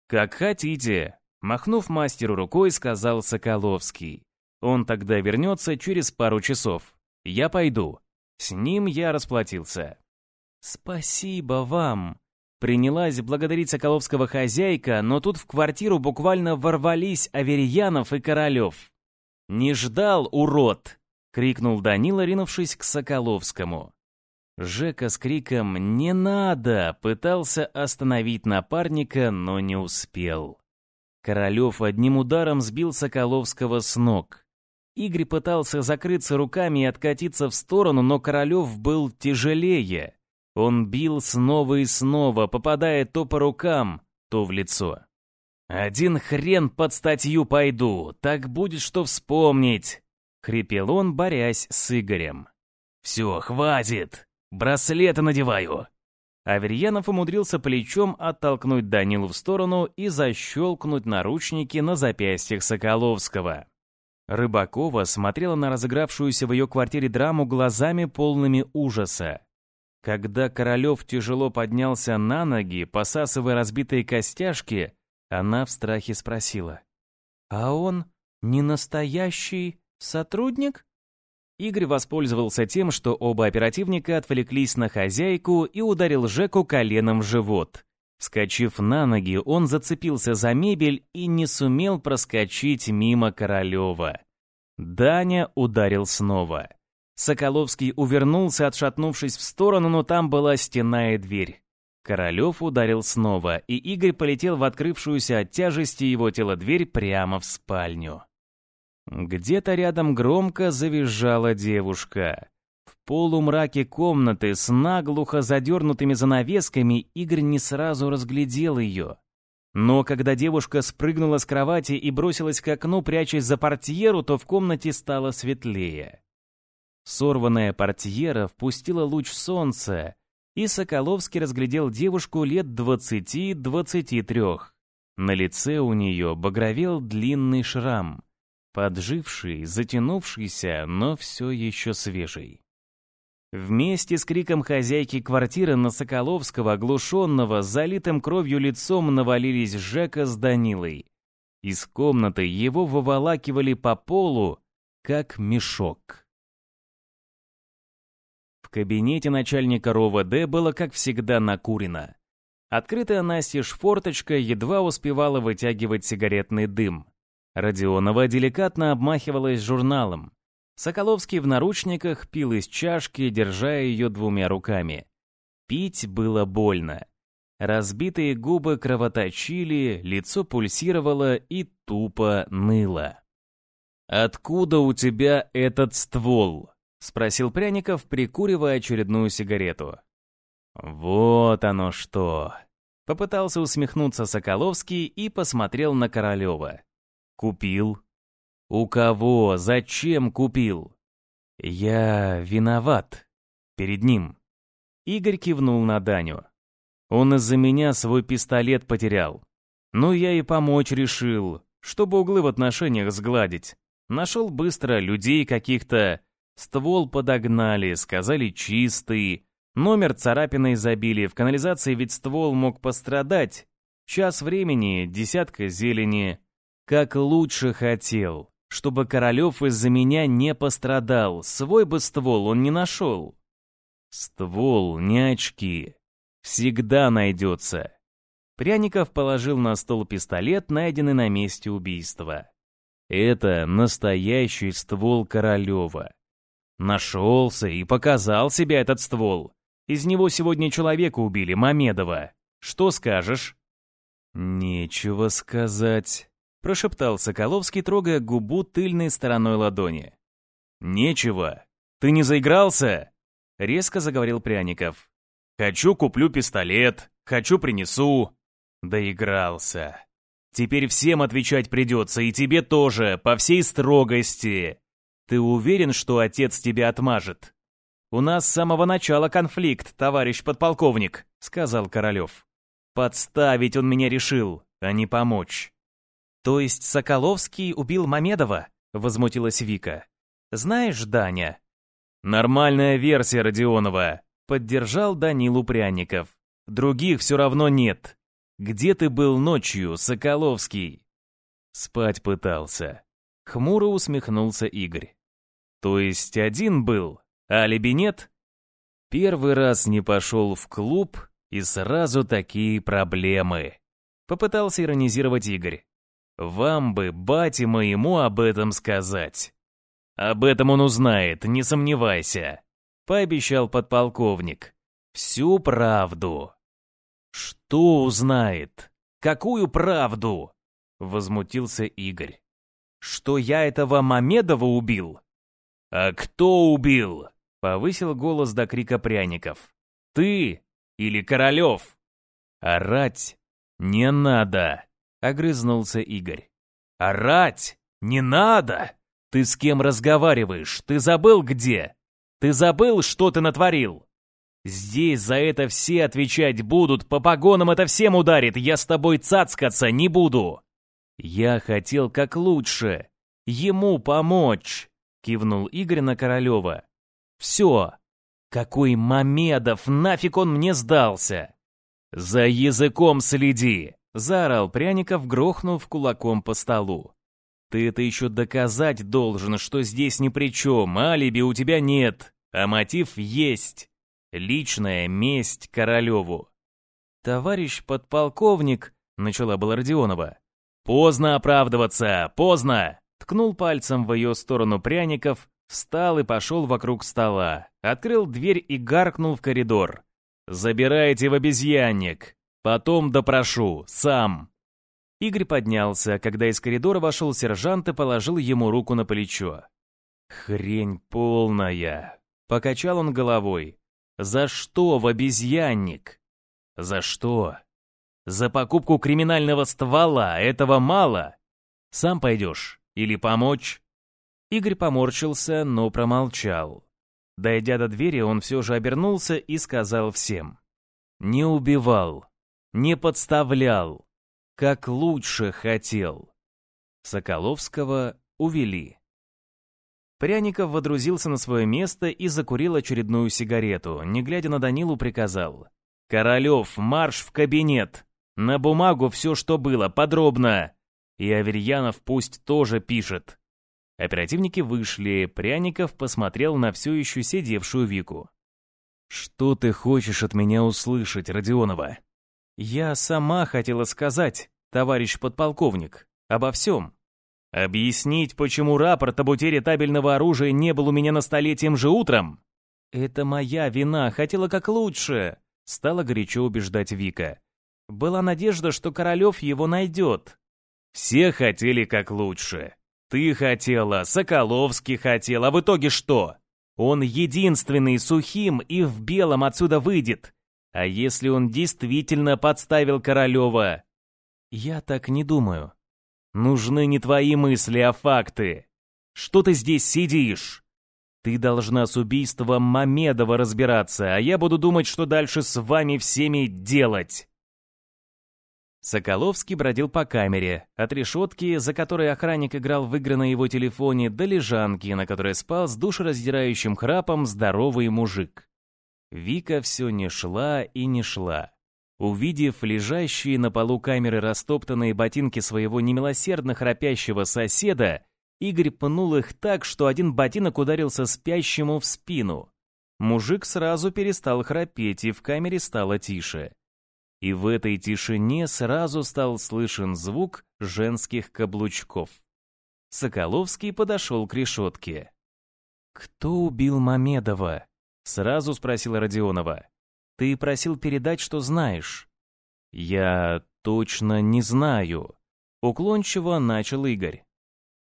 «Как хотите», — махнув мастеру рукой, сказал Соколовский. «Он тогда вернется через пару часов. Я пойду». С ним я расплатился. «Спасибо вам», Принялась благодарить Соколовского хозяйка, но тут в квартиру буквально ворвались Аверьянов и Королев. «Не ждал, урод!» — крикнул Данила, ринувшись к Соколовскому. Жека с криком «Не надо!» пытался остановить напарника, но не успел. Королев одним ударом сбил Соколовского с ног. Игорь пытался закрыться руками и откатиться в сторону, но Королев был тяжелее. Он бил снова и снова, попадая то по рукам, то в лицо. «Один хрен под статью пойду, так будет что вспомнить!» — хрипел он, борясь с Игорем. «Все, хватит! Браслеты надеваю!» Аверьянов умудрился плечом оттолкнуть Данилу в сторону и защелкнуть наручники на запястьях Соколовского. Рыбакова смотрела на разыгравшуюся в ее квартире драму глазами полными ужаса. Когда Королев тяжело поднялся на ноги, посасывая разбитые костяшки, она в страхе спросила. «А он не настоящий сотрудник?» Игорь воспользовался тем, что оба оперативника отвлеклись на хозяйку и ударил Жеку коленом в живот. Вскочив на ноги, он зацепился за мебель и не сумел проскочить мимо Королева. Даня ударил снова. Соколовский увернулся, отшатнувшись в сторону, но там была стена и дверь. Королев ударил снова, и Игорь полетел в открывшуюся от тяжести его тела дверь прямо в спальню. Где-то рядом громко завизжала девушка. В полумраке комнаты с наглухо задернутыми занавесками Игорь не сразу разглядел ее. Но когда девушка спрыгнула с кровати и бросилась к окну, прячась за портьеру, то в комнате стало светлее. Сорванная портьера впустила луч солнца, и Соколовский разглядел девушку лет двадцати-двадцати трех. На лице у нее багровел длинный шрам, подживший, затянувшийся, но все еще свежий. Вместе с криком хозяйки квартиры на Соколовского, оглушенного, залитым кровью лицом навалились Жека с Данилой. Из комнаты его выволакивали по полу, как мешок. В кабинете начальника РОВД было, как всегда, накурено. Открытая настежь форточка едва успевала вытягивать сигаретный дым. Родионова деликатно обмахивалась журналом. Соколовский в наручниках пил из чашки, держа ее двумя руками. Пить было больно. Разбитые губы кровоточили, лицо пульсировало и тупо ныло. «Откуда у тебя этот ствол?» — спросил Пряников, прикуривая очередную сигарету. «Вот оно что!» Попытался усмехнуться Соколовский и посмотрел на Королева. «Купил?» «У кого? Зачем купил?» «Я виноват. Перед ним». Игорь кивнул на Даню. «Он из-за меня свой пистолет потерял. Ну, я и помочь решил, чтобы углы в отношениях сгладить. Нашел быстро людей каких-то, Ствол подогнали, сказали чистый. Номер царапиной забили, в канализации ведь ствол мог пострадать. Час времени, десятка зелени. Как лучше хотел, чтобы Королев из-за меня не пострадал. Свой бы ствол он не нашел. Ствол, не очки. Всегда найдется. Пряников положил на стол пистолет, найденный на месте убийства. Это настоящий ствол Королева. Нашелся и показал себя этот ствол. Из него сегодня человека убили, Мамедова. Что скажешь?» «Нечего сказать», — прошептал Соколовский, трогая губу тыльной стороной ладони. «Нечего. Ты не заигрался?» — резко заговорил Пряников. «Хочу, куплю пистолет. Хочу, принесу». Доигрался. Теперь всем отвечать придется, и тебе тоже, по всей строгости. Ты уверен, что отец тебя отмажет? У нас с самого начала конфликт, товарищ подполковник, сказал Королев. Подставить он меня решил, а не помочь. То есть Соколовский убил Мамедова? Возмутилась Вика. Знаешь, Даня? Нормальная версия Родионова, поддержал Данилу Пряников. Других все равно нет. Где ты был ночью, Соколовский?» Спать пытался. Хмуро усмехнулся Игорь. «То есть один был, а алиби нет?» Первый раз не пошел в клуб, и сразу такие проблемы. Попытался иронизировать Игорь. «Вам бы, бате моему, об этом сказать». «Об этом он узнает, не сомневайся», — пообещал подполковник. «Всю правду». «Что узнает? Какую правду?» — возмутился Игорь. «Что я этого Мамедова убил?» «А кто убил?» — повысил голос до крика пряников. «Ты или Королев?» «Орать не надо!» — огрызнулся Игорь. «Орать не надо! Ты с кем разговариваешь? Ты забыл где? Ты забыл, что ты натворил?» Здесь за это все отвечать будут, по погонам это всем ударит, я с тобой цацкаться не буду. Я хотел как лучше, ему помочь, кивнул Игорь на Королева. Все, какой Мамедов, нафиг он мне сдался? За языком следи, заорал Пряников, грохнув кулаком по столу. Ты это еще доказать должен, что здесь ни при чем, алиби у тебя нет, а мотив есть. Личная месть Королеву. «Товарищ подполковник», — начала была. «Поздно оправдываться, поздно!» Ткнул пальцем в ее сторону пряников, встал и пошел вокруг стола, открыл дверь и гаркнул в коридор. «Забирайте в обезьянник, потом допрошу, сам». Игорь поднялся, когда из коридора вошел сержант и положил ему руку на плечо. «Хрень полная!» — покачал он головой. За что в обезьянник? За что? За покупку криминального ствола этого мало? Сам пойдешь? Или помочь? Игорь поморщился, но промолчал. Дойдя до двери, он все же обернулся и сказал всем. Не убивал, не подставлял, как лучше хотел. Соколовского увели. Пряников водрузился на свое место и закурил очередную сигарету, не глядя на Данилу, приказал. «Королев, марш в кабинет! На бумагу все, что было, подробно! И Аверьянов пусть тоже пишет!» Оперативники вышли, Пряников посмотрел на все еще сидевшую Вику. «Что ты хочешь от меня услышать, Родионова?» «Я сама хотела сказать, товарищ подполковник, обо всем. Объяснить, почему рапорт об утере табельного оружия не был у меня на столе тем же утром? Это моя вина, хотела как лучше, стала горячо убеждать Вика. Была надежда, что Королев его найдет. Все хотели как лучше. Ты хотела, Соколовский хотел, а в итоге что? Он единственный сухим и в белом отсюда выйдет. А если он действительно подставил Королева? Я так не думаю. Нужны не твои мысли, а факты. Что ты здесь сидишь? Ты должна с убийством Мамедова разбираться, а я буду думать, что дальше с вами всеми делать. Соколовский бродил по камере, от решетки, за которой охранник играл в игры на его телефоне, до лежанки, на которой спал с душераздирающим храпом здоровый мужик. Вика все не шла и не шла. Увидев лежащие на полу камеры растоптанные ботинки своего немилосердно храпящего соседа, Игорь пнул их так, что один ботинок ударился спящему в спину. Мужик сразу перестал храпеть, и в камере стало тише. И в этой тишине сразу стал слышен звук женских каблучков. Соколовский подошел к решетке. «Кто убил Мамедова?» — сразу спросил Родионова. Ты просил передать, что знаешь». «Я точно не знаю», — уклончиво начал Игорь.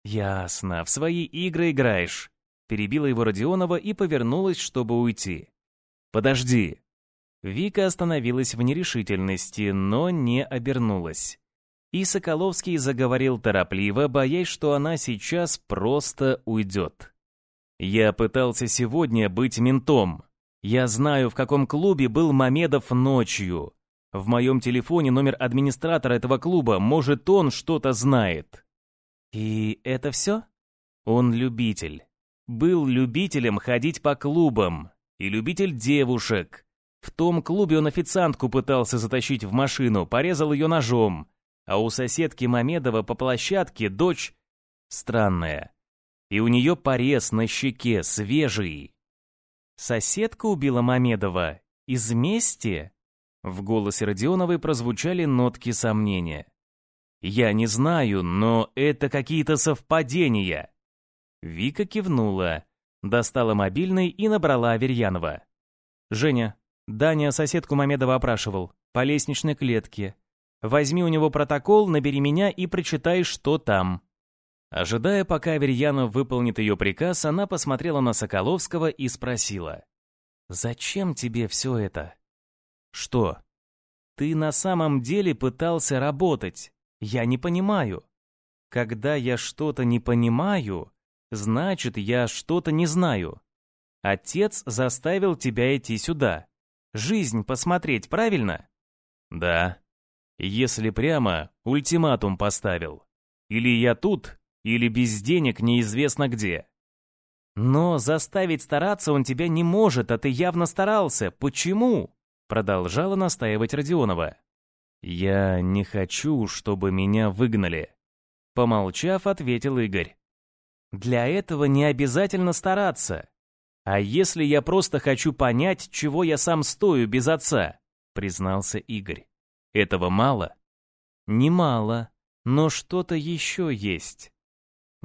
«Ясно, в свои игры играешь», — перебила его Родионова и повернулась, чтобы уйти. «Подожди». Вика остановилась в нерешительности, но не обернулась. И Соколовский заговорил торопливо, боясь, что она сейчас просто уйдет. «Я пытался сегодня быть ментом. Я знаю, в каком клубе был Мамедов ночью. В моем телефоне номер администратора этого клуба, может, он что-то знает». «И это все?» «Он любитель. Был любителем ходить по клубам. И любитель девушек. В том клубе он официантку пытался затащить в машину, порезал ее ножом. А у соседки Мамедова по площадке дочь странная. И у нее порез на щеке, свежий. Соседка убила Мамедова. Из мести? В голосе Родионовой прозвучали нотки сомнения. «Я не знаю, но это какие-то совпадения». Вика кивнула, достала мобильный и набрала Аверьянова. «Женя, Даня соседку Мамедова опрашивал. По лестничной клетке. Возьми у него протокол, набери меня и прочитай, что там». Ожидая, пока Аверьянов выполнит ее приказ, она посмотрела на Соколовского и спросила. «Зачем тебе все это?» «Что?» «Ты на самом деле пытался работать. Я не понимаю. Когда я что-то не понимаю, значит, я что-то не знаю. Отец заставил тебя идти сюда. Жизнь посмотреть, правильно? Да. Если прямо, ультиматум поставил. Или я тут, или без денег неизвестно где. Но заставить стараться он тебя не может, а ты явно старался. Почему? Продолжала настаивать Родионова. Я не хочу, чтобы меня выгнали. Помолчав, ответил Игорь. Для этого не обязательно стараться. «А если я просто хочу понять, чего я сам стою без отца?» — признался Игорь. «Этого мало?» «Немало, но что-то еще есть».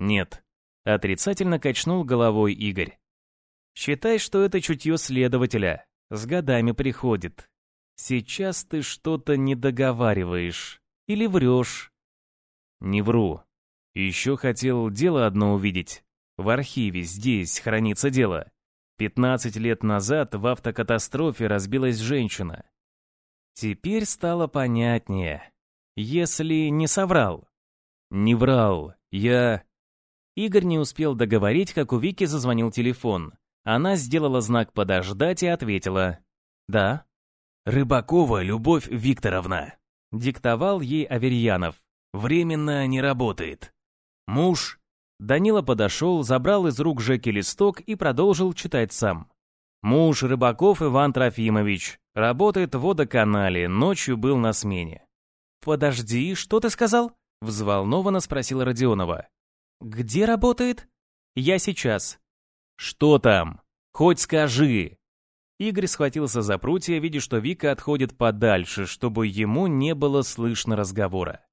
«Нет», — отрицательно качнул головой Игорь. «Считай, что это чутье следователя. С годами приходит. Сейчас ты что-то не договариваешь или врешь». «Не вру. Еще хотел дело одно увидеть. В архиве здесь хранится дело. 15 лет назад в автокатастрофе разбилась женщина. Теперь стало понятнее. Если не соврал. Не врал. Я... Игорь не успел договорить, как у Вики зазвонил телефон. Она сделала знак «подождать» и ответила. «Да». «Рыбакова Любовь Викторовна», — диктовал ей Аверьянов. «Временно не работает. Муж Данила подошел, забрал из рук Жеки листок и продолжил читать сам. Муж Рыбаков Иван Трофимович. Работает в водоканале, ночью был на смене. «Подожди, что ты сказал?» — взволнованно спросила Родионова. «Где работает?» «Я сейчас». «Что там? Хоть скажи!» Игорь схватился за прутья, видя, что Вика отходит подальше, чтобы ему не было слышно разговора.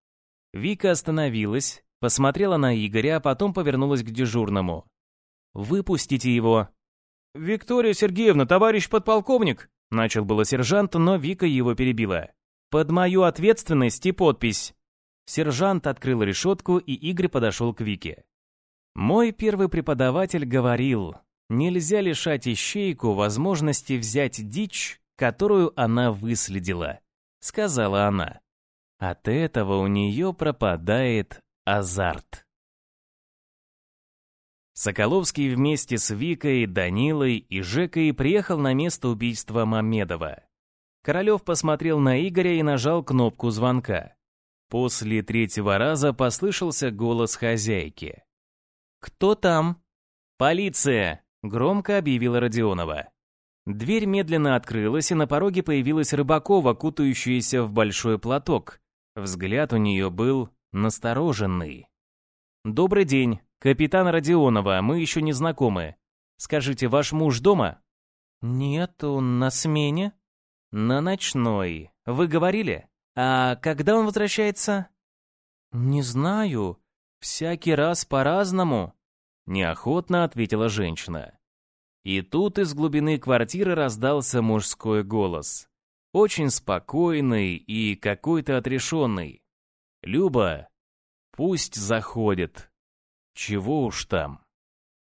Вика остановилась, Посмотрела на Игоря, а потом повернулась к дежурному. «Выпустите его!» «Виктория Сергеевна, товарищ подполковник!» Начал было сержант, но Вика его перебила. «Под мою ответственность и подпись!» Сержант открыл решетку, и Игорь подошел к Вике. «Мой первый преподаватель говорил, нельзя лишать ищейку возможности взять дичь, которую она выследила», — сказала она. От этого у нее пропадает Азарт. Соколовский вместе с Викой, Данилой и Жекой приехал на место убийства Мамедова. Королев посмотрел на Игоря и нажал кнопку звонка. После третьего раза послышался голос хозяйки. «Кто там?» «Полиция!» — громко объявила Родионова. Дверь медленно открылась, и на пороге появилась Рыбакова, кутающаяся в большой платок. Взгляд у нее был настороженный. «Добрый день, капитан Родионова, мы еще не знакомы. Скажите, ваш муж дома?» «Нет, он на смене». «На ночной. Вы говорили? А когда он возвращается?» «Не знаю. Всякий раз по-разному», — неохотно ответила женщина. И тут из глубины квартиры раздался мужской голос. Очень спокойный и какой-то отрешенный. Люба, пусть заходит. Чего уж там.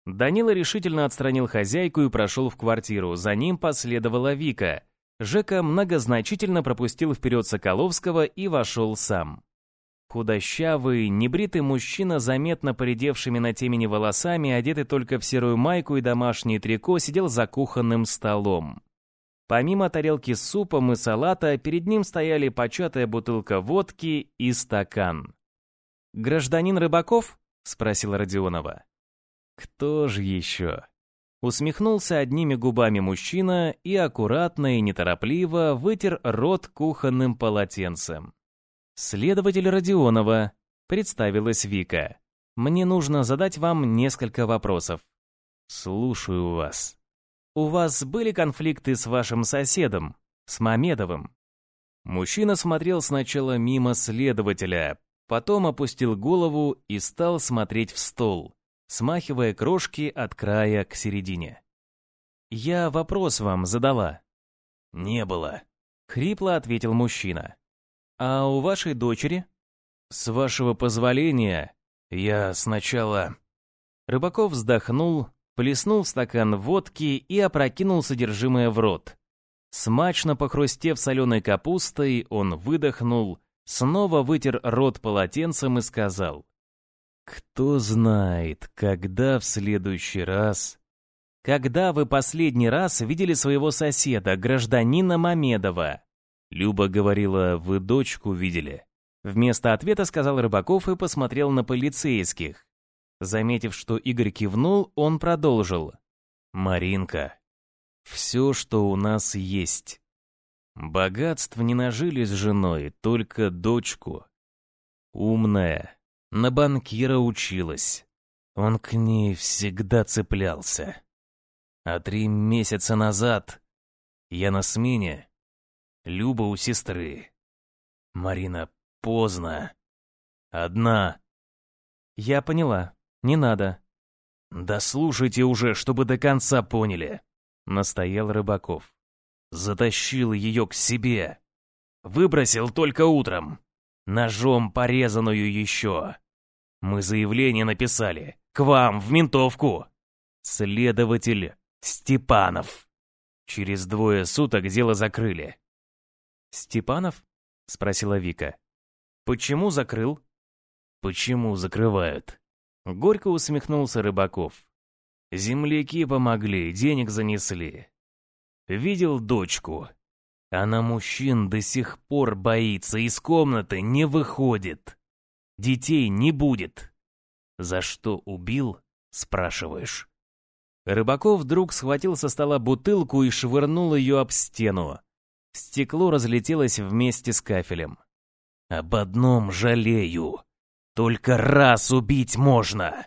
Данила решительно отстранил хозяйку и прошел в квартиру. За ним последовала Вика. Жека многозначительно пропустил вперед Соколовского и вошел сам. Худощавый, небритый мужчина, заметно поредевшими на темени волосами, одетый только в серую майку и домашнее трико, сидел за кухонным столом. Помимо тарелки с супом и салата, перед ним стояли початая бутылка водки и стакан. «Гражданин Рыбаков?» — спросил Родионова. «Кто же еще?» Усмехнулся одними губами мужчина и аккуратно и неторопливо вытер рот кухонным полотенцем. «Следователь Родионова», — представилась Вика. «Мне нужно задать вам несколько вопросов». «Слушаю вас». «У вас были конфликты с вашим соседом, с Мамедовым?» Мужчина смотрел сначала мимо следователя, потом опустил голову и стал смотреть в стол, смахивая крошки от края к середине. «Я вопрос вам задала». «Не было», — хрипло ответил мужчина. «А у вашей дочери?» «С вашего позволения, я сначала...» Рыбаков вздохнул, плеснул стакан водки и опрокинул содержимое в рот. Смачно похрустев соленой капустой, он выдохнул, снова вытер рот полотенцем и сказал. «Кто знает, когда в следующий раз...» «Когда вы последний раз видели своего соседа, гражданина Мамедова?» Люба говорила, вы дочку видели. Вместо ответа сказал Рыбаков и посмотрел на полицейских. Заметив, что Игорь кивнул, он продолжил. «Маринка, все, что у нас есть. Богатств не нажили с женой, только дочку. Умная, на банкира училась. Он к ней всегда цеплялся. А три месяца назад я на смене Люба у сестры. Марина, поздно. Одна. Я поняла. Не надо. Да слушайте уже, чтобы до конца поняли. Настоял Рыбаков. Затащил ее к себе. Выбросил только утром. Ножом порезанную еще. Мы заявление написали. К вам, в ментовку. Следователь Степанов. Через двое суток дело закрыли. «Степанов?» — спросила Вика. «Почему закрыл?» «Почему закрывают?» Горько усмехнулся Рыбаков. «Земляки помогли, денег занесли. Видел дочку. Она мужчин до сих пор боится, из комнаты не выходит. Детей не будет. За что убил, спрашиваешь?» Рыбаков вдруг схватил со стола бутылку и швырнул ее об стену. Стекло разлетелось вместе с кафелем. «Об одном жалею. Только раз убить можно!»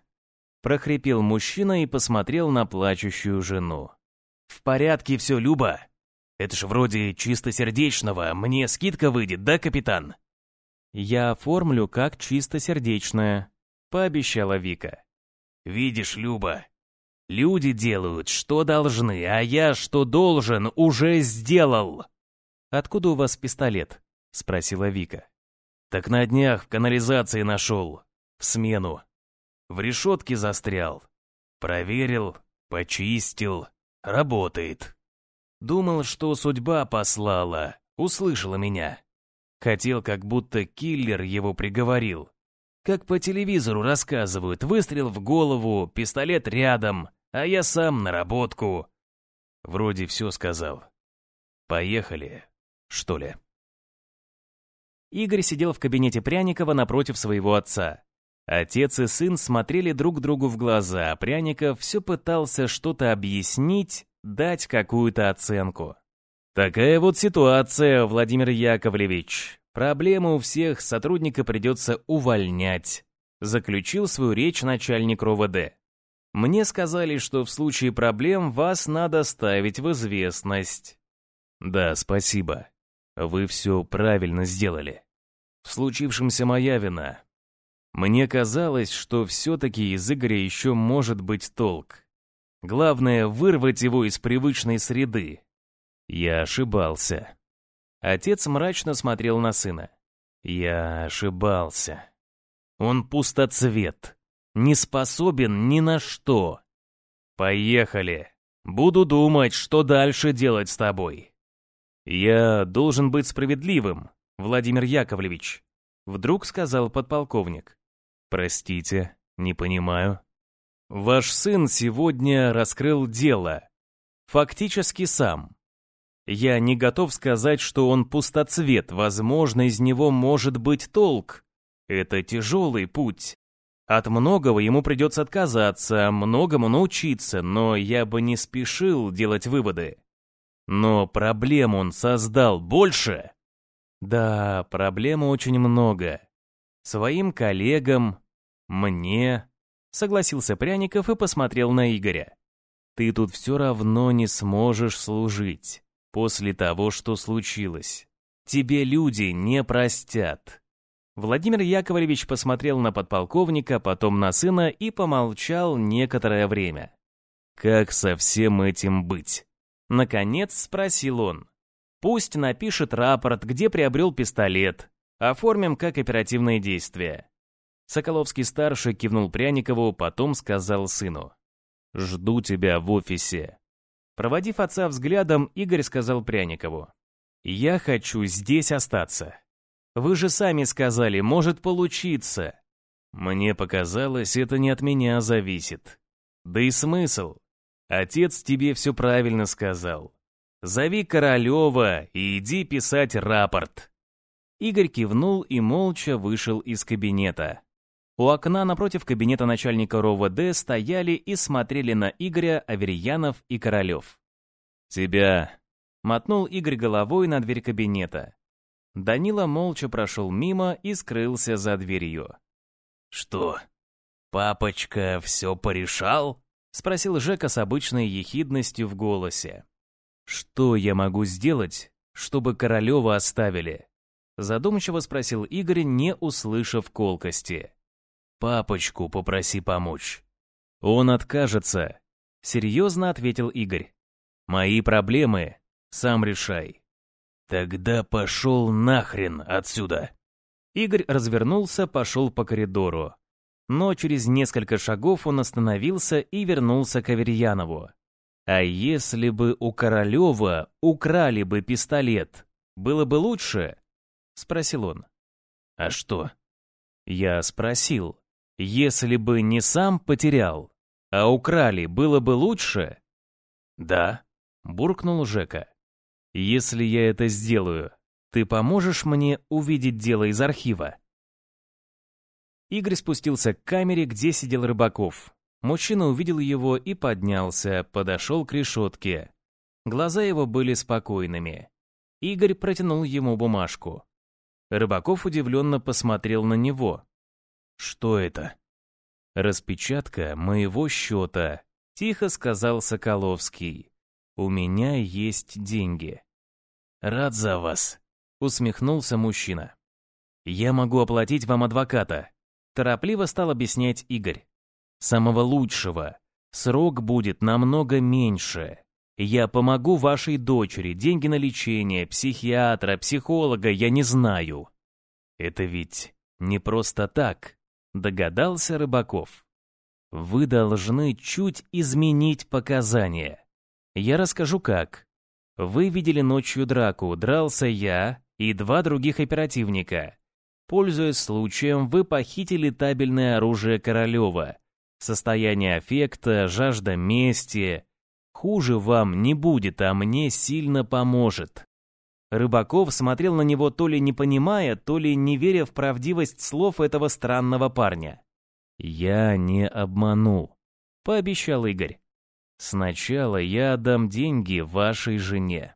Прохрипел мужчина и посмотрел на плачущую жену. «В порядке все, Люба? Это ж вроде чистосердечного. Мне скидка выйдет, да, капитан?» «Я оформлю как чистосердечное», — пообещала Вика. «Видишь, Люба, люди делают, что должны, а я, что должен, уже сделал!» «Откуда у вас пистолет?» — спросила Вика. «Так на днях в канализации нашел. В смену. В решетке застрял. Проверил, почистил. Работает. Думал, что судьба послала, услышала меня. Хотел, как будто киллер его приговорил. Как по телевизору рассказывают, выстрел в голову, пистолет рядом, а я сам наработку. Вроде все сказал. Поехали, что ли. Игорь сидел в кабинете Пряникова напротив своего отца. Отец и сын смотрели друг другу в глаза, а Пряников все пытался что-то объяснить, дать какую-то оценку. «Такая вот ситуация, Владимир Яковлевич. Проблему у всех сотрудника придется увольнять», заключил свою речь начальник РОВД. «Мне сказали, что в случае проблем вас надо ставить в известность». «Да, спасибо», вы все правильно сделали. В случившемся моя вина. Мне казалось, что все-таки из Игоря еще может быть толк. Главное — вырвать его из привычной среды. Я ошибался. Отец мрачно смотрел на сына. Я ошибался. Он пустоцвет, не способен ни на что. Поехали. Буду думать, что дальше делать с тобой. «Я должен быть справедливым, Владимир Яковлевич», Вдруг сказал подполковник. «Простите, не понимаю». «Ваш сын сегодня раскрыл дело. Фактически сам. Я не готов сказать, что он пустоцвет, возможно, из него может быть толк. Это тяжелый путь. От многого ему придется отказаться, многому научиться, но я бы не спешил делать выводы. Но проблем он создал больше. Да, проблем очень много. Своим коллегам, мне, согласился Пряников и посмотрел на Игоря. Ты тут все равно не сможешь служить после того, что случилось. Тебе люди не простят. Владимир Яковлевич посмотрел на подполковника, потом на сына и помолчал некоторое время. «Как со всем этим быть?» Наконец спросил он. «Пусть напишет рапорт, где приобрел пистолет. Оформим как оперативные действия». Соколовский-старший кивнул Пряникову, потом сказал сыну. «Жду тебя в офисе». Проводив отца взглядом, Игорь сказал Пряникову. «Я хочу здесь остаться. Вы же сами сказали, может получиться. Мне показалось, это не от меня зависит. Да и смысл. Отец тебе все правильно сказал. Зови Королева и иди писать рапорт. Игорь кивнул и молча вышел из кабинета. У окна напротив кабинета начальника РОВД стояли и смотрели на Игоря Аверьянов и Королев. «Тебя...» — мотнул Игорь головой на дверь кабинета. Данила молча прошел мимо и скрылся за дверью. «Что, папочка все порешал?» — спросил Жека с обычной ехидностью в голосе. «Что я могу сделать, чтобы Королева оставили?» Задумчиво спросил Игорь, не услышав колкости. «Папочку попроси помочь». «Он откажется», — серьезно ответил Игорь. «Мои проблемы сам решай». «Тогда пошел нахрен отсюда!» Игорь развернулся, пошел по коридору. Но через несколько шагов он остановился и вернулся к Аверьянову. «А если бы у Королева украли бы пистолет, было бы лучше?» — спросил он. «А что?» Я спросил. «Если бы не сам потерял, а украли, было бы лучше?» «Да», — буркнул Жека. Если я это сделаю, ты поможешь мне увидеть дело из архива?» Игорь спустился к камере, где сидел Рыбаков. Мужчина увидел его и поднялся, подошел к решетке. Глаза его были спокойными. Игорь протянул ему бумажку. Рыбаков удивленно посмотрел на него. «Что это?» «Распечатка моего счета», — тихо сказал Соколовский. «У меня есть деньги». «Рад за вас», — усмехнулся мужчина. «Я могу оплатить вам адвоката», — торопливо стал объяснять Игорь. «Самого лучшего. Срок будет намного меньше. Я помогу вашей дочери, деньги на лечение, психиатра, психолога, я не знаю». «Это ведь не просто так», — догадался Рыбаков. «Вы должны чуть изменить показания. Я расскажу как. Вы видели ночью драку, дрался я и два других оперативника. Пользуясь случаем, вы похитили табельное оружие Королева. Состояние аффекта, жажда мести. Хуже вам не будет, а мне сильно поможет. Рыбаков смотрел на него то ли не понимая, то ли не веря в правдивость слов этого странного парня. «Я не обману», — пообещал Игорь. Сначала я отдам деньги вашей жене.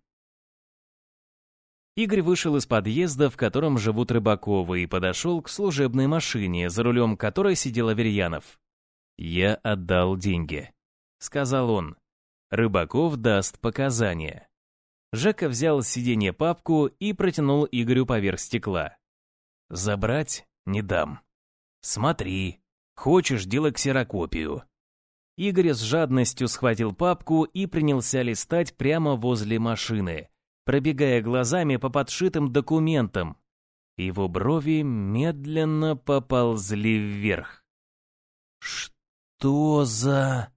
Игорь вышел из подъезда, в котором живут Рыбаковы, и подошел к служебной машине, за рулем которой сидел Аверьянов. «Я отдал деньги», — сказал он. Рыбаков даст показания. Жека взял с сиденья папку и протянул Игорю поверх стекла. «Забрать не дам. Смотри, хочешь, делай ксерокопию. Игорь с жадностью схватил папку и принялся листать прямо возле машины, пробегая глазами по подшитым документам. Его брови медленно поползли вверх. «Что за...»